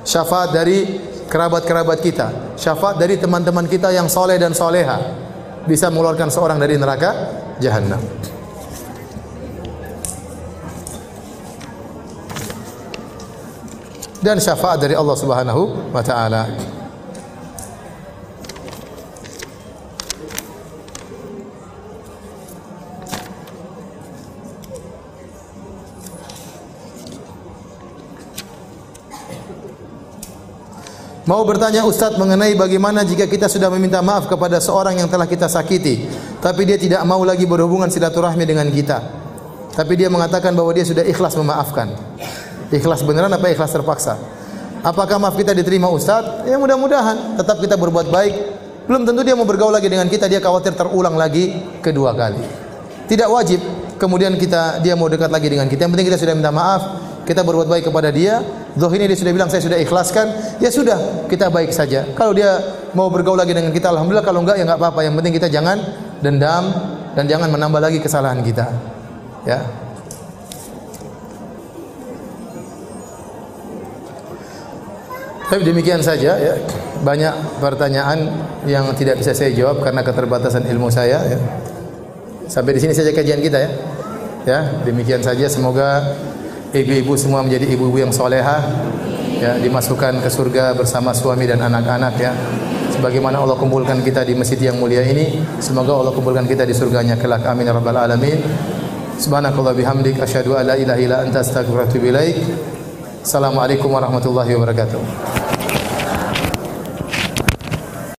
Syafaat dari kerabat-kerabat kita. Syafaat dari teman-teman kita yang soleh dan soleha. Bisa mengeluarkan seorang dari neraka jahanam. dan syafaat dari Allah Subhanahu wa taala. Mau bertanya Ustadz mengenai bagaimana jika kita sudah meminta maaf kepada seorang yang telah kita sakiti, tapi dia tidak mau lagi berhubungan silaturahmi dengan kita. Tapi dia mengatakan bahwa dia sudah ikhlas memaafkan. Ikhlas beneran apa ikhlas terpaksa? Apakah maaf kita diterima Ustadz? Ya mudah-mudahan tetap kita berbuat baik. Belum tentu dia mau bergaul lagi dengan kita, dia khawatir terulang lagi kedua kali. Tidak wajib kemudian kita dia mau dekat lagi dengan kita. Yang penting kita sudah minta maaf, kita berbuat baik kepada dia. Zohirnya dia sudah bilang saya sudah ikhlaskan, ya sudah kita baik saja. Kalau dia mau bergaul lagi dengan kita, alhamdulillah. Kalau enggak ya enggak apa-apa. Yang penting kita jangan dendam dan jangan menambah lagi kesalahan kita. Ya, Tapi demikian saja ya. Banyak pertanyaan yang tidak bisa saya jawab karena keterbatasan ilmu saya ya. Sampai di sini saja kajian kita ya. Ya, demikian saja semoga ibu-ibu semua menjadi ibu-ibu yang solehah ya, dimasukkan ke surga bersama suami dan anak-anak ya. Sebagaimana Allah kumpulkan kita di masjid yang mulia ini, semoga Allah kumpulkan kita di surganya kelak. Amin ya rabbal alamin. Subhanakallah bihamdik asyhadu an la ilaha illa anta astaghfiruka wa atubu ilaik. Assalamualaikum warahmatullahi wabarakatuh.